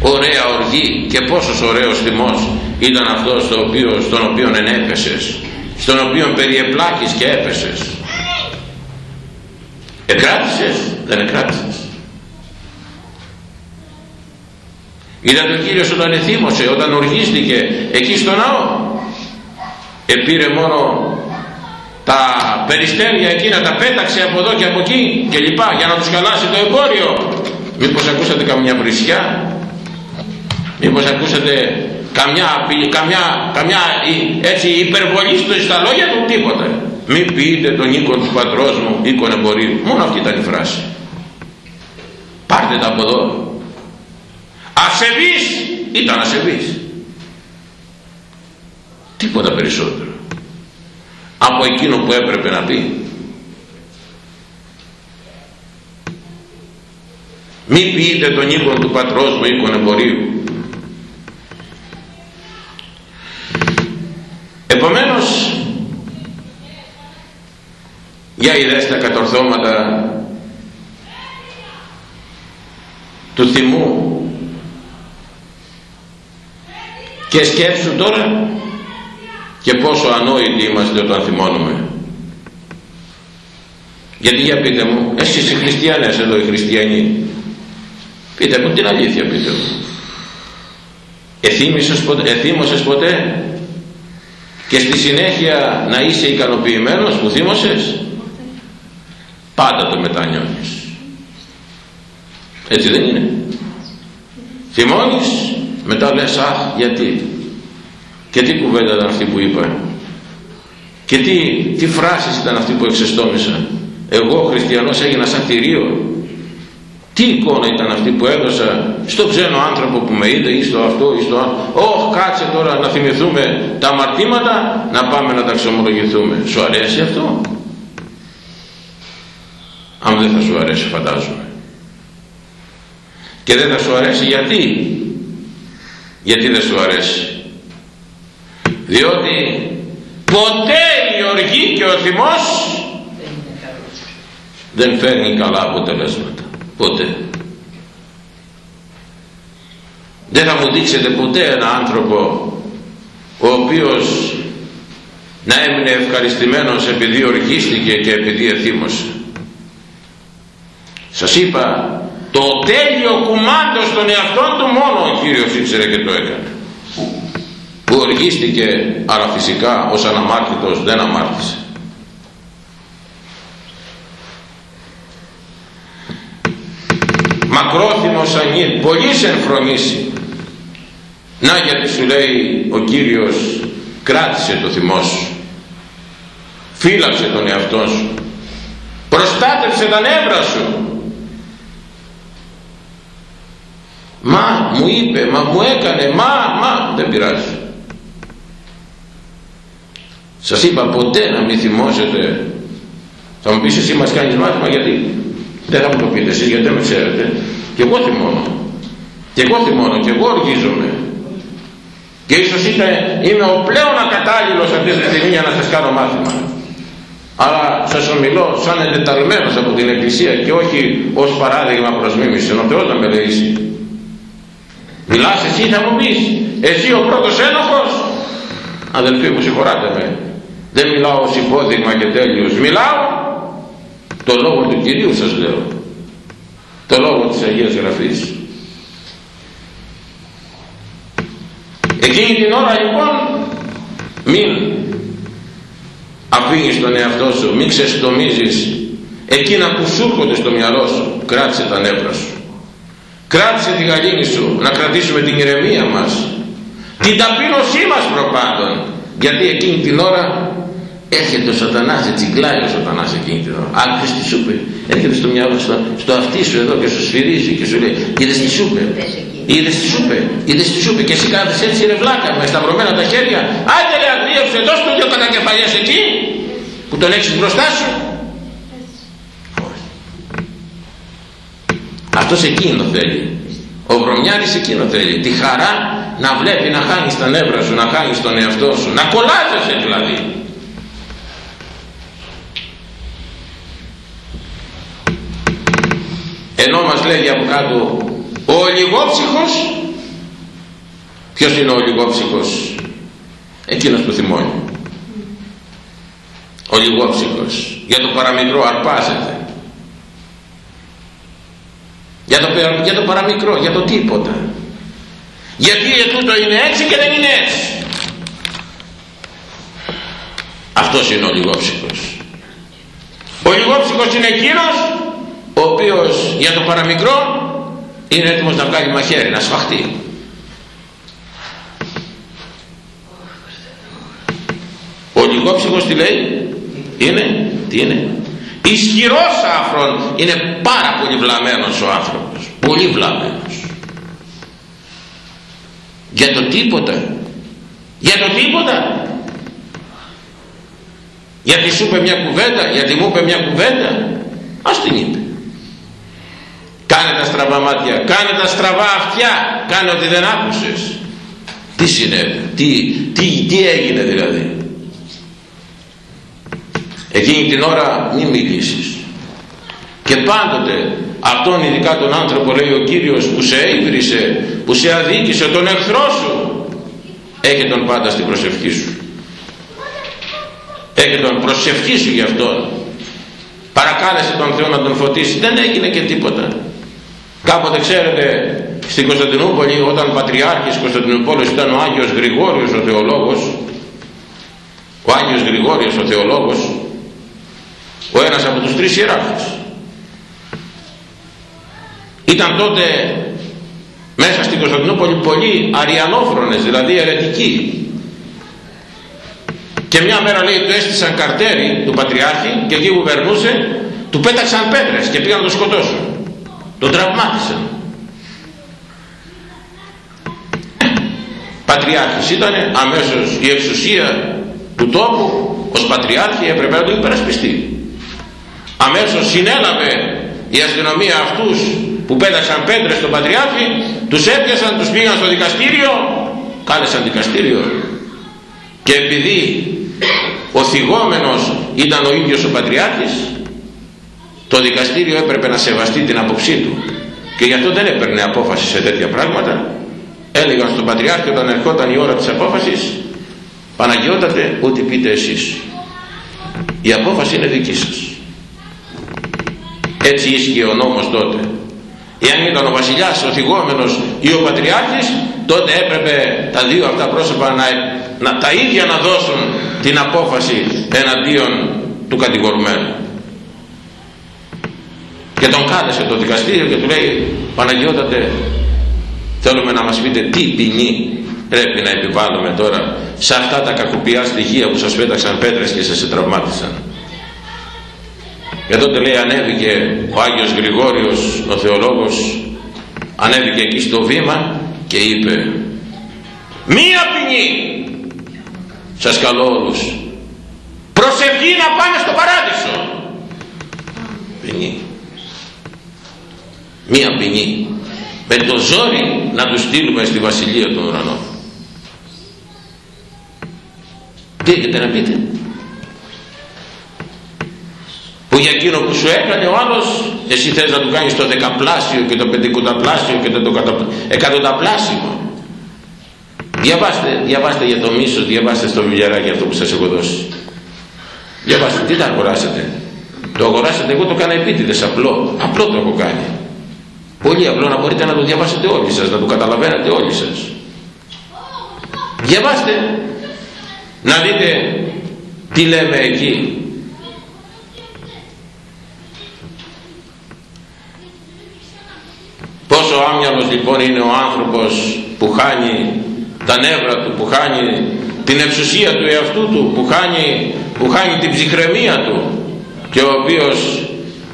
Speaker 1: ωραία οργή και πόσος ωραίος θυμός ήταν αυτός στο οποίο, στον οποίο ενέπεσες στον οποίο περιεπλάκεις και έπεσες. Εκράτησες δεν εκράτησες. Είδατε ο Κύριος όταν εθύμωσε όταν οργίστηκε εκεί στο ναό. Επήρε μόνο τα περιστέρια εκείνα τα πέταξε από εδώ και από εκεί και λοιπά για να τους χαλάσει το εμπόριο. Μήπως ακούσατε καμιά βρισιά; Μήπως ακούσατε καμιά, καμιά, καμιά έτσι υπερβολή στα λόγια του τίποτα. Μη πείτε τον οίκο του πατρός μου οίκον εμπορίου μόνο αυτή ήταν η φράση. Πάρτε τα από εδώ. Ασεβής ήταν ασεβής τίποτα περισσότερο. Από εκείνο που έπρεπε να πει. Μη πείτε τον οίκο του πατρός μου οίκον εμπορίου επομένως για είδες τα κατορθώματα του θυμού και σκέψου τώρα και πόσο ανόητοι είμαστε όταν θυμώνουμε. Γιατί για πείτε μου εσείς οι χριστιανές εδώ οι χριστιανοί πείτε μου την αλήθεια πείτε μου. Εθύμωσες ποτέ, εθύμωσες ποτέ και στη συνέχεια να είσαι ικανοποιημένος που θύμωσες πάντα το μετανιώνεις. Έτσι δεν είναι. Θυμώνεις μετά λες αχ γιατί και τι κουβέντα ήταν αυτή που είπα. Και τι, τι φράσεις ήταν αυτή που εξεστόμησα. Εγώ χριστιανός έγινα σαν θηρίο τι εικόνα ήταν αυτή που έδωσα στο ξένο άνθρωπο που με είδε ή στο αυτό ή στο άλλο; Ωχ, κάτσε τώρα να θυμηθούμε τα αμαρτήματα, να πάμε να τα ξομολογηθούμε. Σου αρέσει αυτό; Αν δεν θα σου αρέσει φαντάζομαι. Και δεν θα σου αρέσει γιατί; Γιατί δεν σου αρέσει; Διότι ποτέ η οργή και ο θυμός δεν φέρνει καλά αποτελέσματα ποτέ δεν θα μου δείξετε ποτέ ένα άνθρωπο ο οποίος να έμεινε ευχαριστημένος επειδή οργίστηκε και επειδή εθύμωσε. Σας είπα το τέλειο κουμάντο στον εαυτό του μόνο ο Κύριος ήξερε και το έκανε. Που οργίστηκε αλλά φυσικά ως αναμάρτητος δεν αμάρτησε μακρόθυμος ανήλ πολύ εμφρονήσει. Να γιατί σου λέει ο Κύριος κράτησε το θυμό σου. Φύλαξε τον εαυτό σου. Προστάτευσε τα νεύρα σου. Μα μου είπε μα μου έκανε μα μα δεν πειράζει. Σας είπα ποτέ να μην θυμώσετε. Θα μου πεις εσύ μας κάνεις μάθημα γιατί; Δεν θα μου το πείτε εσείς γιατί δεν με ξέρετε. Και εγώ θυμώνω. Και εγώ θυμώνω και εγώ οργίζομαι. Και ίσως είμαι ο πλέον ακατάλληλος αυτή τη στιγμή για να σας κάνω μάθημα. Αλλά σας ομιλώ σαν εντεταλμένος από την Εκκλησία και όχι ως παράδειγμα προς μίμηση. Ενώ Θεός να με λέει Μιλάς εσύ θα μου πεις. Εσύ ο πρώτος ένοχος. Αδελφοί μου συγχωράτε με. Δεν μιλάω ως υπόδειγμα και τέλειος. Μιλάω το λόγο του Κυρίου σας λέω. Το λόγο της Αγίας Γραφής. Εκείνη την ώρα λοιπόν μην αφήνεις τον εαυτό σου μην ξεστομίζεις εκείνα που σου έρχονται στο μυαλό σου. Κράτησε τα νεύρα σου. Κράτησε τη γαλήνη σου να κρατήσουμε την ηρεμία μας την ταπείνωσή μας προπάντων. Γιατί εκείνη την ώρα έρχεται ο σατανάς, τσιγκλάει ο σατανάς εκείνη την ώρα. Άκουσες τι σου είπε. Έρχεται στο μυαλό στο, στο αυτί σου εδώ και σου σφυρίζει και σου λέει είδες τι σου είπε. Είδες τι σου είπε. Είδες τι σου είπε. Και εσύ κάθεσαι έτσι ρε βλάκα με σταυρωμένα τα χέρια. Άντε ρε αγρίεψε δώσ' του δυο κατακεφαλιές εκεί που τον έχεις μπροστά σου. Αυτός εκείνο θέλει. Ο βρωμιάρης εκείνο θέλει. Τη χαρά να βλέπει να χάνεις τα νεύρα σου, να χάνεις τον εαυτό σου, να κολλάζεσαι δηλαδή. Ενώ μας λέγει από κάτω ο ολιγόψυχος ποιος είναι ο ολιγόψυχος; Εκείνος που θυμώνει. Ο λιγόψυχος για το παραμικρό αρπάζεται. Για το, για το παραμικρό για το τίποτα. Γιατί ετούτο είναι έτσι και δεν είναι έτσι. Αυτός είναι ο λιγόψυχος ο λιγόψυχος είναι εκείνος ο οποίος για το παραμικρό είναι έτοιμος να βγάλει μαχαίρι, να σφαχτεί. Ο λιγόψυχος τι λέει, είναι, τι είναι, ισχυρός άφρον, είναι πάρα πολύ βλαμμένος ο άνθρωπος, πολύ βλαμμένος. Για το τίποτα, για το τίποτα, γιατί σου είπε μια κουβέντα, γιατί μου είπε μια κουβέντα, ας την είπε κάνε τα στραβά μάτια. Κάνε τα στραβά αυτιά. Κάνε ότι δεν άκουσες. Τι συνέβη; Τι, τι, τι έγινε δηλαδή; Εκείνη την ώρα μην μιλήσεις. Και πάντοτε αυτόν ειδικά τον άνθρωπο λέει ο Κύριος που σε έβρισε που σε αδίκησε τον εχθρό σου έχει τον πάντα στην προσευχή σου. Έχει τον προσευχή σου γι' αυτόν. Παρακάλεσε τον Θεό να τον φωτίσει. Δεν έγινε και τίποτα Κάποτε ξέρετε στην Κωνσταντινούπολη όταν πατριάρχης Κωνσταντινούπολης ήταν ο Άγιος Γρηγόριος ο θεολόγος ο Άγιος Γρηγόριος ο θεολόγος ο ένας από τους τρεις ιεράρχες ήταν τότε μέσα στην Κωνσταντινούπολη πολύ αριανόφρονες δηλαδή αιρετικοί. Και μια μέρα λέει του έστησαν καρτέρι του Πατριάρχη και εκεί που περνούσε του πέταξαν πέτρες και πήγαν να το σκοτώσουν τον τραυμάτισαν Πατριάρχης ήταν αμέσως η εξουσία του τόπου ως Πατριάρχη έπρεπε να το υπερασπιστεί. Αμέσως συνέλαβε η αστυνομία αυτούς που πέταξαν πέτρες στον Πατριάρχη τους έπιασαν, τους πήγαν στο δικαστήριο κάλεσαν δικαστήριο. Και επειδή ο θυγόμενος ήταν ο ίδιος ο Πατριάρχης το δικαστήριο έπρεπε να σεβαστεί την απόψή του και γι' αυτό δεν έπαιρνε απόφαση σε τέτοια πράγματα. Έλεγαν στον Πατριάρχη όταν ερχόταν η ώρα της απόφασης Παναγιώτατε ό,τι πείτε εσείς. Η απόφαση είναι δική σας έτσι ίσχυε ο νόμος τότε. Εάν ήταν ο βασιλιάς ο θυγόμενος ή ο πατριάρχης τότε έπρεπε τα δύο αυτά πρόσωπα να, να, τα ίδια να δώσουν την απόφαση εναντίον του κατηγορουμένου και τον κάλεσε το δικαστήριο και του λέει Παναγιώτατε θέλουμε να μας πείτε τι ποινή πρέπει να επιβάλλουμε τώρα σε αυτά τα κακοπιά στοιχεία που σας πέταξαν πέτρες και σας τραυμάτισαν και τότε λέει ανέβηκε ο Άγιος Γρηγόριος ο θεολόγος ανέβηκε εκεί στο βήμα και είπε μία ποινή! Σας καλώ όλους. Προσευχή να πάνε στο παράδεισο ποινή μία ποινή. Με το ζόρι να τους στείλουμε στη βασιλεία των ουρανών τι έχετε να πείτε. Που για εκείνο που σου έκανε ο άλλος εσύ θες να του κάνεις το δεκαπλάσιο και το πεντηκονταπλάσιο και το εκατονταπλάσιο. Διαβάστε, διαβάστε για το μίσος διαβάστε στο βιβλιαράκι αυτό που σας έχω δώσει. Διαβάστε τι τα αγοράσετε το αγοράσετε εγώ το έκανα επίτηδες απλό. Απλό το έχω κάνει πολύ απλό να μπορείτε να το διαβάσετε όλοι σας να το καταλαβαίνετε όλοι σας. Διαβάστε. Να δείτε τι λέμε εκεί. Πόσο άμυαλος λοιπόν είναι ο άνθρωπος που χάνει τα νεύρα του που χάνει την εξουσία του εαυτού του που χάνει, που χάνει την ψυχραιμία του και ο οποίος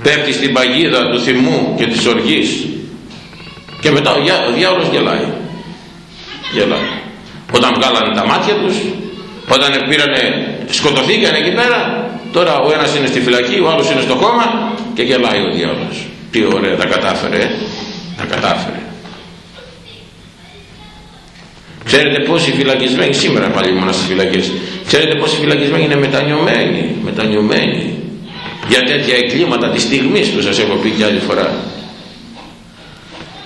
Speaker 1: πέφτει στην παγίδα του θυμού και της οργής και μετά ο, διά, ο διάολος γελάει. Γελάει. Όταν βγάλανε τα μάτια τους όταν πήρανε σκοτωθήκανε εκεί πέρα τώρα ο ένας είναι στη φυλακή ο άλλος είναι στο κόμμα και γελάει ο διάολος. Τι ωραία τα κατάφερε ε; τα κατάφερε. Ξέρετε πόσοι φυλακισμένοι σήμερα πάλι ήμουν στις φυλακές. Ξέρετε πόσοι φυλακισμένοι είναι μετανιωμένοι μετανιωμένοι. Για τέτοια εγκλήματα της στιγμής που σας έχω πει και άλλη φορά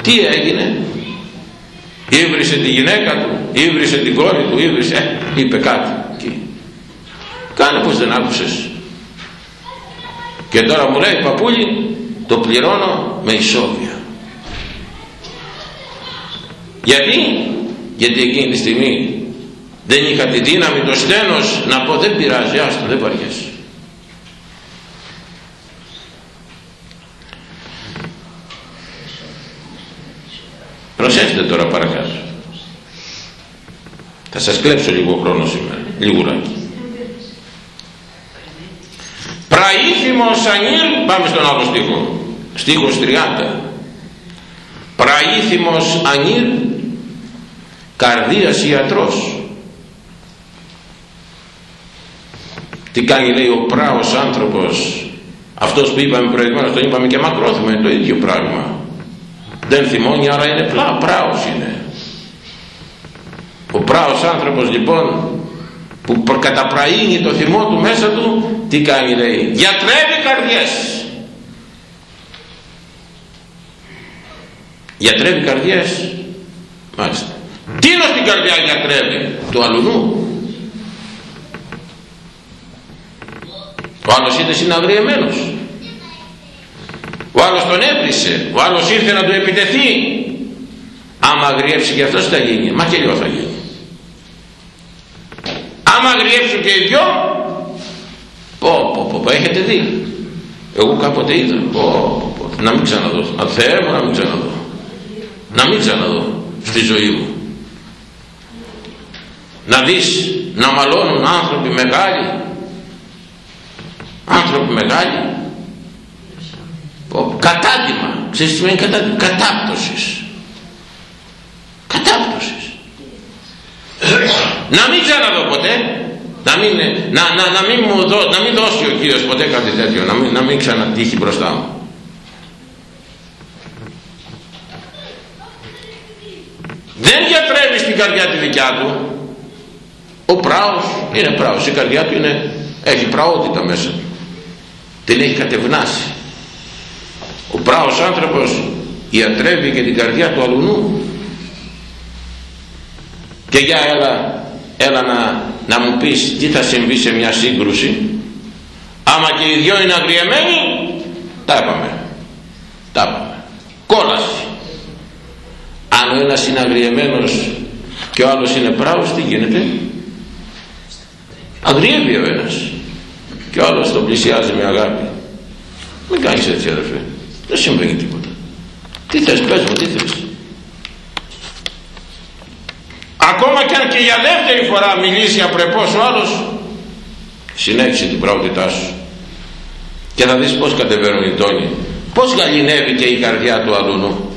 Speaker 1: τι έγινε; Ήβρισε τη γυναίκα του, ήβρισε την κόρη του, ήβρισε, ε, είπε κάτι. Κάνε πως δεν άκουσες. Και τώρα μου λέει παππούλη, το πληρώνω με ισόβια. Γιατί, γιατί εκείνη τη στιγμή δεν είχα τη δύναμη, το στένος να πω δεν πειράζει, άστο, δεν βαριέσαι. Προσέξτε τώρα παρακάτω. Θα σας κλέψω λίγο χρόνο σήμερα, λιγουράκι. Πραήθημος ανήλ, πάμε στον άλλο στίχο, στίχος 30. Πραήθημος ανήλ, καρδίας ιατρός. Τι κάνει λέει ο πράος άνθρωπος, αυτός που είπαμε προηγουμένως, τον είπαμε και μακρόθυμα, είναι το ίδιο πράγμα δεν θυμώνει άρα είναι πλά, πράος είναι. Ο πράος άνθρωπος λοιπόν που καταπραίνει το θυμό του μέσα του τι κάνει λέει γιατρεύει καρδιές γιατρεύει καρδιές μάλιστα. Τι είναι στην καρδιά γιατρεύει του αλουνού; Ο άλλος είναι συναγριεμένος ο άλλος τον έπρισε ο άλλος ήρθε να του επιτεθεί. Άμα αγριεύσει και αυτός θα γίνει μα και λίγο θα γίνει. Άμα αγριέψουν και οι δυο πω πω πω, έχετε δει. Εγώ κάποτε είδα πω, πω, πω, να μην ξαναδώ. Αν Θεέ μου να μην ξαναδώ. Να μην ξαναδώ στη ζωή μου. Να δεις να μαλώνουν άνθρωποι μεγάλοι. Άνθρωποι μεγάλοι κατάντημα ξέρεις τι σημαίνει κατάντημα κατάπτωσης. Κατάπτωσης. Να μην ξαναδώ ποτέ. Να μην, να, να, να μην, μου δω, να μην δώσει ο Κύριος ποτέ κάτι τέτοιο. Να μην, να μην ξανατύχει μπροστά μου. Δεν διατρέβει στην καρδιά τη δικιά του. Ο πράος είναι πράος. Η καρδιά του είναι, έχει πραότητα μέσα την έχει κατευνάσει ο πράος άνθρωπος ιατρεύει και την καρδιά του αλουνού. Και για έλα, έλα να, να μου πεις τι θα συμβεί σε μια σύγκρουση. Άμα και οι δυο είναι αγριεμένοι τα είπαμε τα είπαμε κόλαση. Αν ο ένας είναι αγριεμένος και ο άλλος είναι πράος τι γίνεται; Αγριεύει ο ένας και ο άλλος τον πλησιάζει με αγάπη. Μην κάνεις έτσι αδερφέ δεν συμβαίνει τίποτα. Τι θες πες μου τι θες. Ακόμα και αν και για δεύτερη φορά μιλήσει απρεπώς ο άλλος συνέχισε την πραότητά σου. Και θα δεις πως κατεβαίνουν οι τόνοι. Πως γαλινεύει και η καρδιά του αλούνου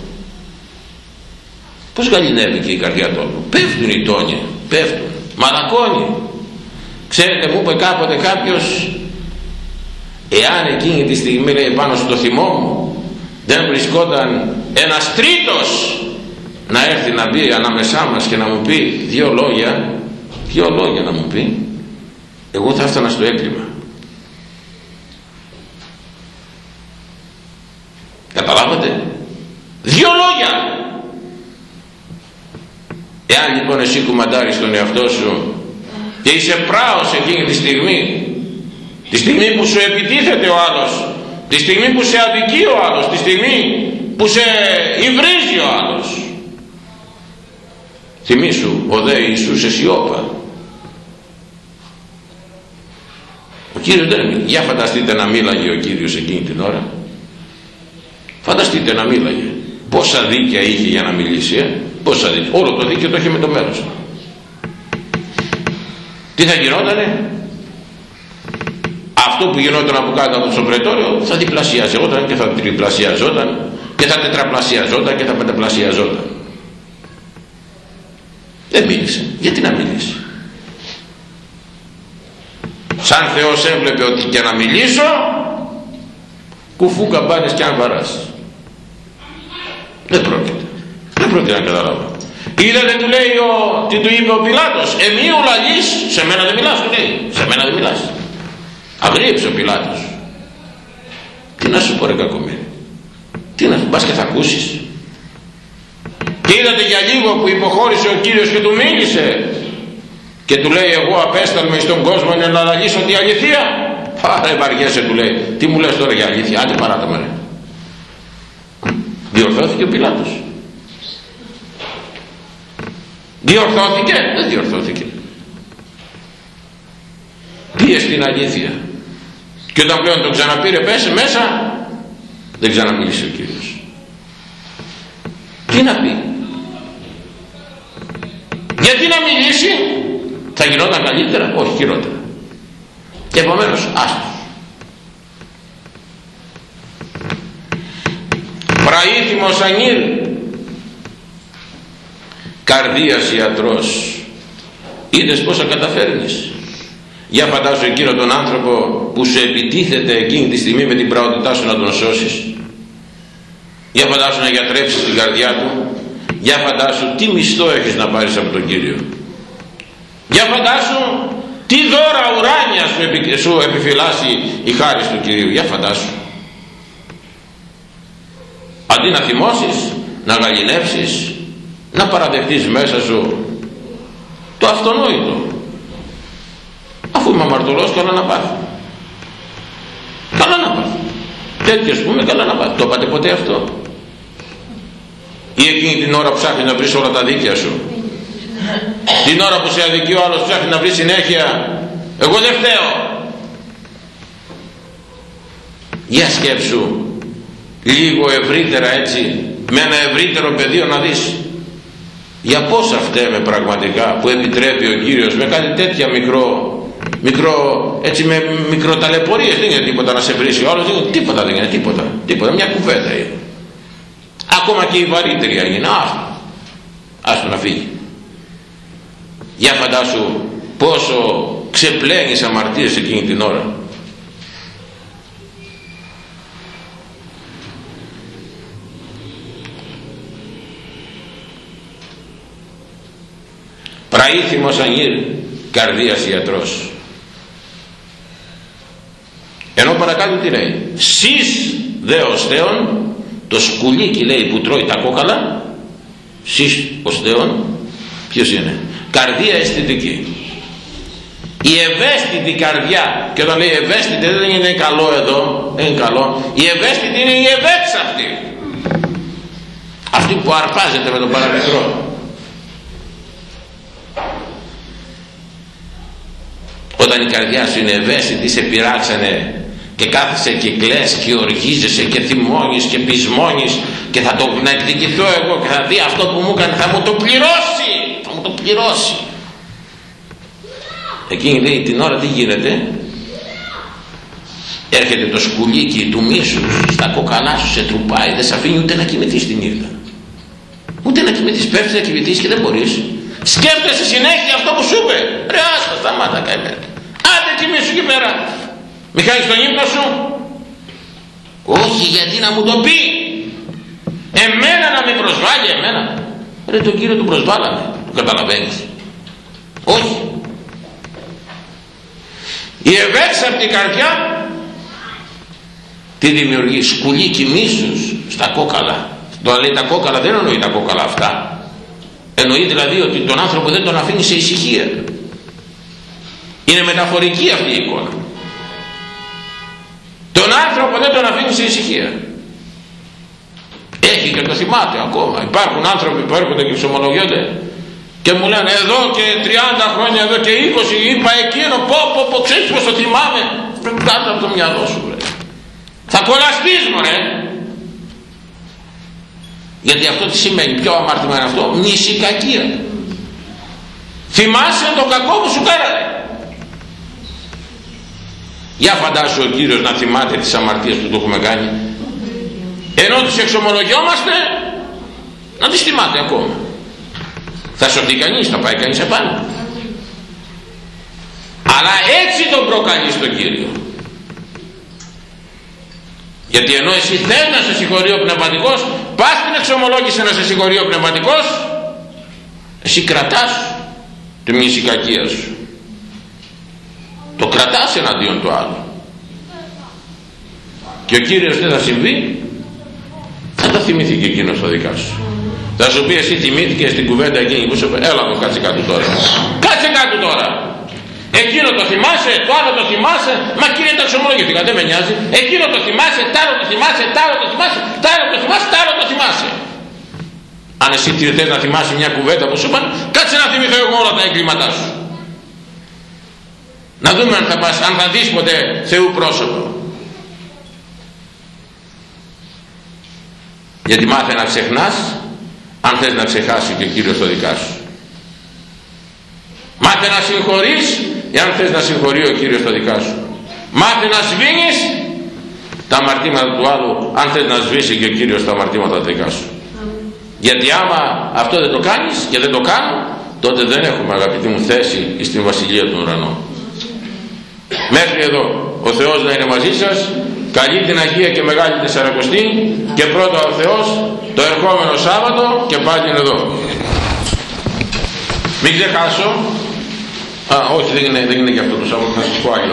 Speaker 1: πως γαλινεύει και η καρδιά του αλούνου πέφτουν οι τόνοι. Πέφτουν. Μαλακώνει. Ξέρετε μου είπε κάποτε κάποιος εάν εκείνη τη στιγμή λέει πάνω στο θυμό μου δεν βρισκόταν ένας τρίτος να έρθει να μπει ανάμεσά μας και να μου πει δύο λόγια δύο λόγια να μου πει εγώ θα έφτανα στο έκλειμα καταλάβατε; Δύο λόγια! Εάν λοιπόν εσύ κουμαντάρεις τον εαυτό σου και είσαι πράος εκείνη τη στιγμή τη στιγμή που σου επιτίθεται ο άλλος τη στιγμή που σε αδικεί ο άλλος τη στιγμή που σε υβρίζει ο άλλος. Θυμήσου ο δε Ιησούς εσιώπα ο Κύριος δεν για φανταστείτε να μίλαγε ο Κύριος εκείνη την ώρα. Φανταστείτε να μίλαγε. Πόσα δίκαια είχε για να μιλήσει ε; πόσα δίκαια. Όλο το δίκαιο το είχε με το μέρος του. Τι θα γινότανε; Αυτό που γινόταν από κάτω από το πρετόριο θα διπλασιαζόταν και θα τριπλασιαζόταν και θα τετραπλασιαζόταν και θα πενταπλασιαζόταν. Δεν μίλησε. Γιατί να μιλήσει; Σαν Θεός έβλεπε ότι και να μιλήσω κουφού καμπάνες και αν βαράς. Δεν πρόκειται. Δεν πρόκειται να καταλάβω. Είδατε του λέει ο, τι του είπε ο Πιλάτος εμεί ο λαγής σε μένα δεν μιλάς του λέει. Σε μένα δεν μιλάς αγρίεψε ο Πιλάτος. Τι να σου πω ρε κακομένη τι να σου πας και θα ακούσεις. Και είδατε για λίγο που υποχώρησε ο Κύριος και του μίλησε. Και του λέει εγώ απέσταλμαι στον κόσμο να αναλύσω τη αλήθεια Άρα βαριέσαι του λέει. Τι μου λες τώρα για αλήθεια άντε παράτα με διορθώθηκε ο Πιλάτος. Διορθώθηκε δεν διορθώθηκε. Πήγε στην αλήθεια και όταν πλέον τον ξαναπήρε πέσε μέσα. Δεν ξαναμίλησε ο Κύριος. Τι να πει; Γιατί να μιλήσει; Θα γινόταν καλύτερα; Όχι χειρότερα. Και επομένως άστος. Πραήθημος ανήρ καρδίας ιατρός. Είδες πόσα καταφέρνεις; Για φαντάσου εκείνο τον άνθρωπο που σου επιτίθεται εκείνη τη στιγμή με την πραότητά σου να τον σώσεις. Για φαντάσου να γιατρέψεις την καρδιά του. Για φαντάσου τι μισθό έχεις να πάρεις από τον Κύριο. Για φαντάσου τι δώρα ουράνιας σου, σου επιφυλάσσει η χάρη του Κυρίου. Για φαντάσου. Αντί να θυμώσεις να γαλινεύσεις να παραδεχτείς μέσα σου το αυτονόητο αφού είμαι αμαρτωλός καλά να πάθει καλά να πάθει τέτοιος πούμε καλά να πάθει το είπατε ποτέ αυτό; Ή εκείνη την ώρα ψάχνει να βρεις όλα τα δίκαια σου; Την ώρα που σε αδικεί ο άλλος ψάχνει να βρεις συνέχεια; Εγώ δεν φταίω. Για σκέψου. Λίγο ευρύτερα έτσι. Με ένα ευρύτερο πεδίο να δεις. Για πόσα φταίμε πραγματικά που επιτρέπει ο Κύριος με κάτι τέτοια μικρό; Μικρό, έτσι με μικροταλαιπωρίες δεν είναι τίποτα να σε βρίσει ο άλλος δεν είναι τίποτα δεν είναι τίποτα τίποτα μια κουβέντα είναι. Ακόμα και η βαρύτερη έγινε άστο άστο να φύγει. Για φαντάσου πόσο ξεπλένεις αμαρτίες εκείνη την ώρα. Πραήθημος ανήρ καρδίας ιατρός ενώ παρακάτω τι λέει; Σεις δε ως Θεόν το σκουλίκι λέει που τρώει τα κόκαλα σεις ως Θεόν ποιος είναι; Καρδία αισθητική η ευαίσθητη καρδιά και όταν λέει ευαίσθητη δεν είναι καλό εδώ δεν είναι καλό. Η ευαίσθητη είναι η ευέξαπτη αυτή. Που αρπάζεται με το παραμικρό. Όταν η καρδιά σου είναι ευαίσθητη σε πειράξανε και κάθεσαι και κλαις και οργίζεσαι και θυμώνεις και πεισμώνεις και θα το να εκδικηθώ εγώ και θα δει αυτό που μου έκανε θα μου το πληρώσει θα μου το πληρώσει. Εκείνη λέει την ώρα τι γίνεται έρχεται το σκουλίκι του μίσου στα κοκαλά σου σε τρουπάει δεν σε αφήνει ούτε να κοιμηθείς τη νύχτα ούτε να κοιμηθείς πέφτεις να κοιμηθείς και δεν μπορείς. Σκέφτεσαι συνέχεια αυτό που σου είπε. Ρε άστα σταμάτα καημένε άντε κοιμήσου εκεί πέρα μη χάνεις τον ύπνο σου. Όχι γιατί να μου το πει. Εμένα να με προσβάλλει εμένα. Ρε τον κύριο του προσβάλαμε το καταλαβαίνεις. Όχι. Η ευέξαπτη καρδιά τι δημιουργεί σκουλίκι μίσους στα κόκαλα. Το λέει τα κόκαλα δεν εννοεί τα κόκαλα αυτά. Εννοεί δηλαδή ότι τον άνθρωπο δεν τον αφήνει σε ησυχία. Είναι μεταφορική αυτή η εικόνα τον άνθρωπο δεν τον αφήνει σε ησυχία. Έχει και το θυμάται ακόμα. Υπάρχουν άνθρωποι που έρχονται και ψωμολογιόνται και μου λένε εδώ και 30 χρόνια εδώ και 20 είπα εκείνο πω πω πω ξέρεις πως το θυμάμαι; Πρέπει κάτω από το μυαλό σου ρε. θα κολλαστείς μωρέ. Γιατί αυτό τι σημαίνει ποιο αμάρτημα είναι αυτό. Κακία. θυμάσαι το κακό που σου κάνανε για φαντάσου ο Κύριος να θυμάται τις αμαρτίες που του έχουμε κάνει. Ενώ τις εξομολογιόμαστε να τις θυμάται ακόμα. Θα σωθεί κανείς, θα πάει κανείς επάνω. Αλλά έτσι τον προκαλεί τον Κύριο. Γιατί ενώ εσύ θέλει να σε συγχωρεί ο πνευματικός πας την εξομολόγηση να σε συγχωρεί ο πνευματικός εσύ κρατάς τη μυσικακία σου το κρατάς εναντίον του άλλου. Και ο Κύριος δεν θα συμβεί. Θα τα θυμηθεί και εκείνος το δικά σου. Θα σου πει εσύ θυμήθηκες στην κουβέντα εκείνη που σου είπε έλα μου κάτσε κάτω τώρα κάτσε κάτω τώρα. Εκείνο το θυμάσαι, το άλλο το θυμάσαι. Μα κύριε τα ξομολογηθήκα δεν με νοιάζει. Εκείνο το θυμάσαι, τ' άλλο το θυμάσαι, τ' άλλο το θυμάσαι τ' άλλο το θυμάσαι, τ' άλλο το θυμάσαι. Αν εσύ θες να θυμάσαι μια κουβέντα που σου είπαν κάτσε να θυμηθώ εγώ όλα τα εγκλήματά σου να δούμε αν θα, πας, αν θα δεις ποτέ Θεού πρόσωπο. Γιατί μάθε να ξεχνάς αν θες να ξεχάσει και ο Κύριος το δικά σου. Μάθε να συγχωρείς εάν θες να συγχωρεί ο Κύριος το δικά σου. Μάθε να σβήνεις τα αμαρτήματα του άλλου αν θες να σβήσει και ο Κύριος τα αμαρτήματα τα δικά σου. Γιατί άμα αυτό δεν το κάνεις και δεν το κάνω τότε δεν έχουμε αγαπητοί μου θέση στην Βασιλεία του Ουρανού μέχρι εδώ ο Θεός να είναι μαζί σας. Καλή την Αγία και Μεγάλη Τεσσαρακοστή. Και πρώτο ο Θεός το ερχόμενο Σάββατο και πάλι είναι εδώ. Μην ξεχάσω. Α όχι δεν είναι, δεν είναι και αυτό το Σάββατο να σας πω άλλη ώρα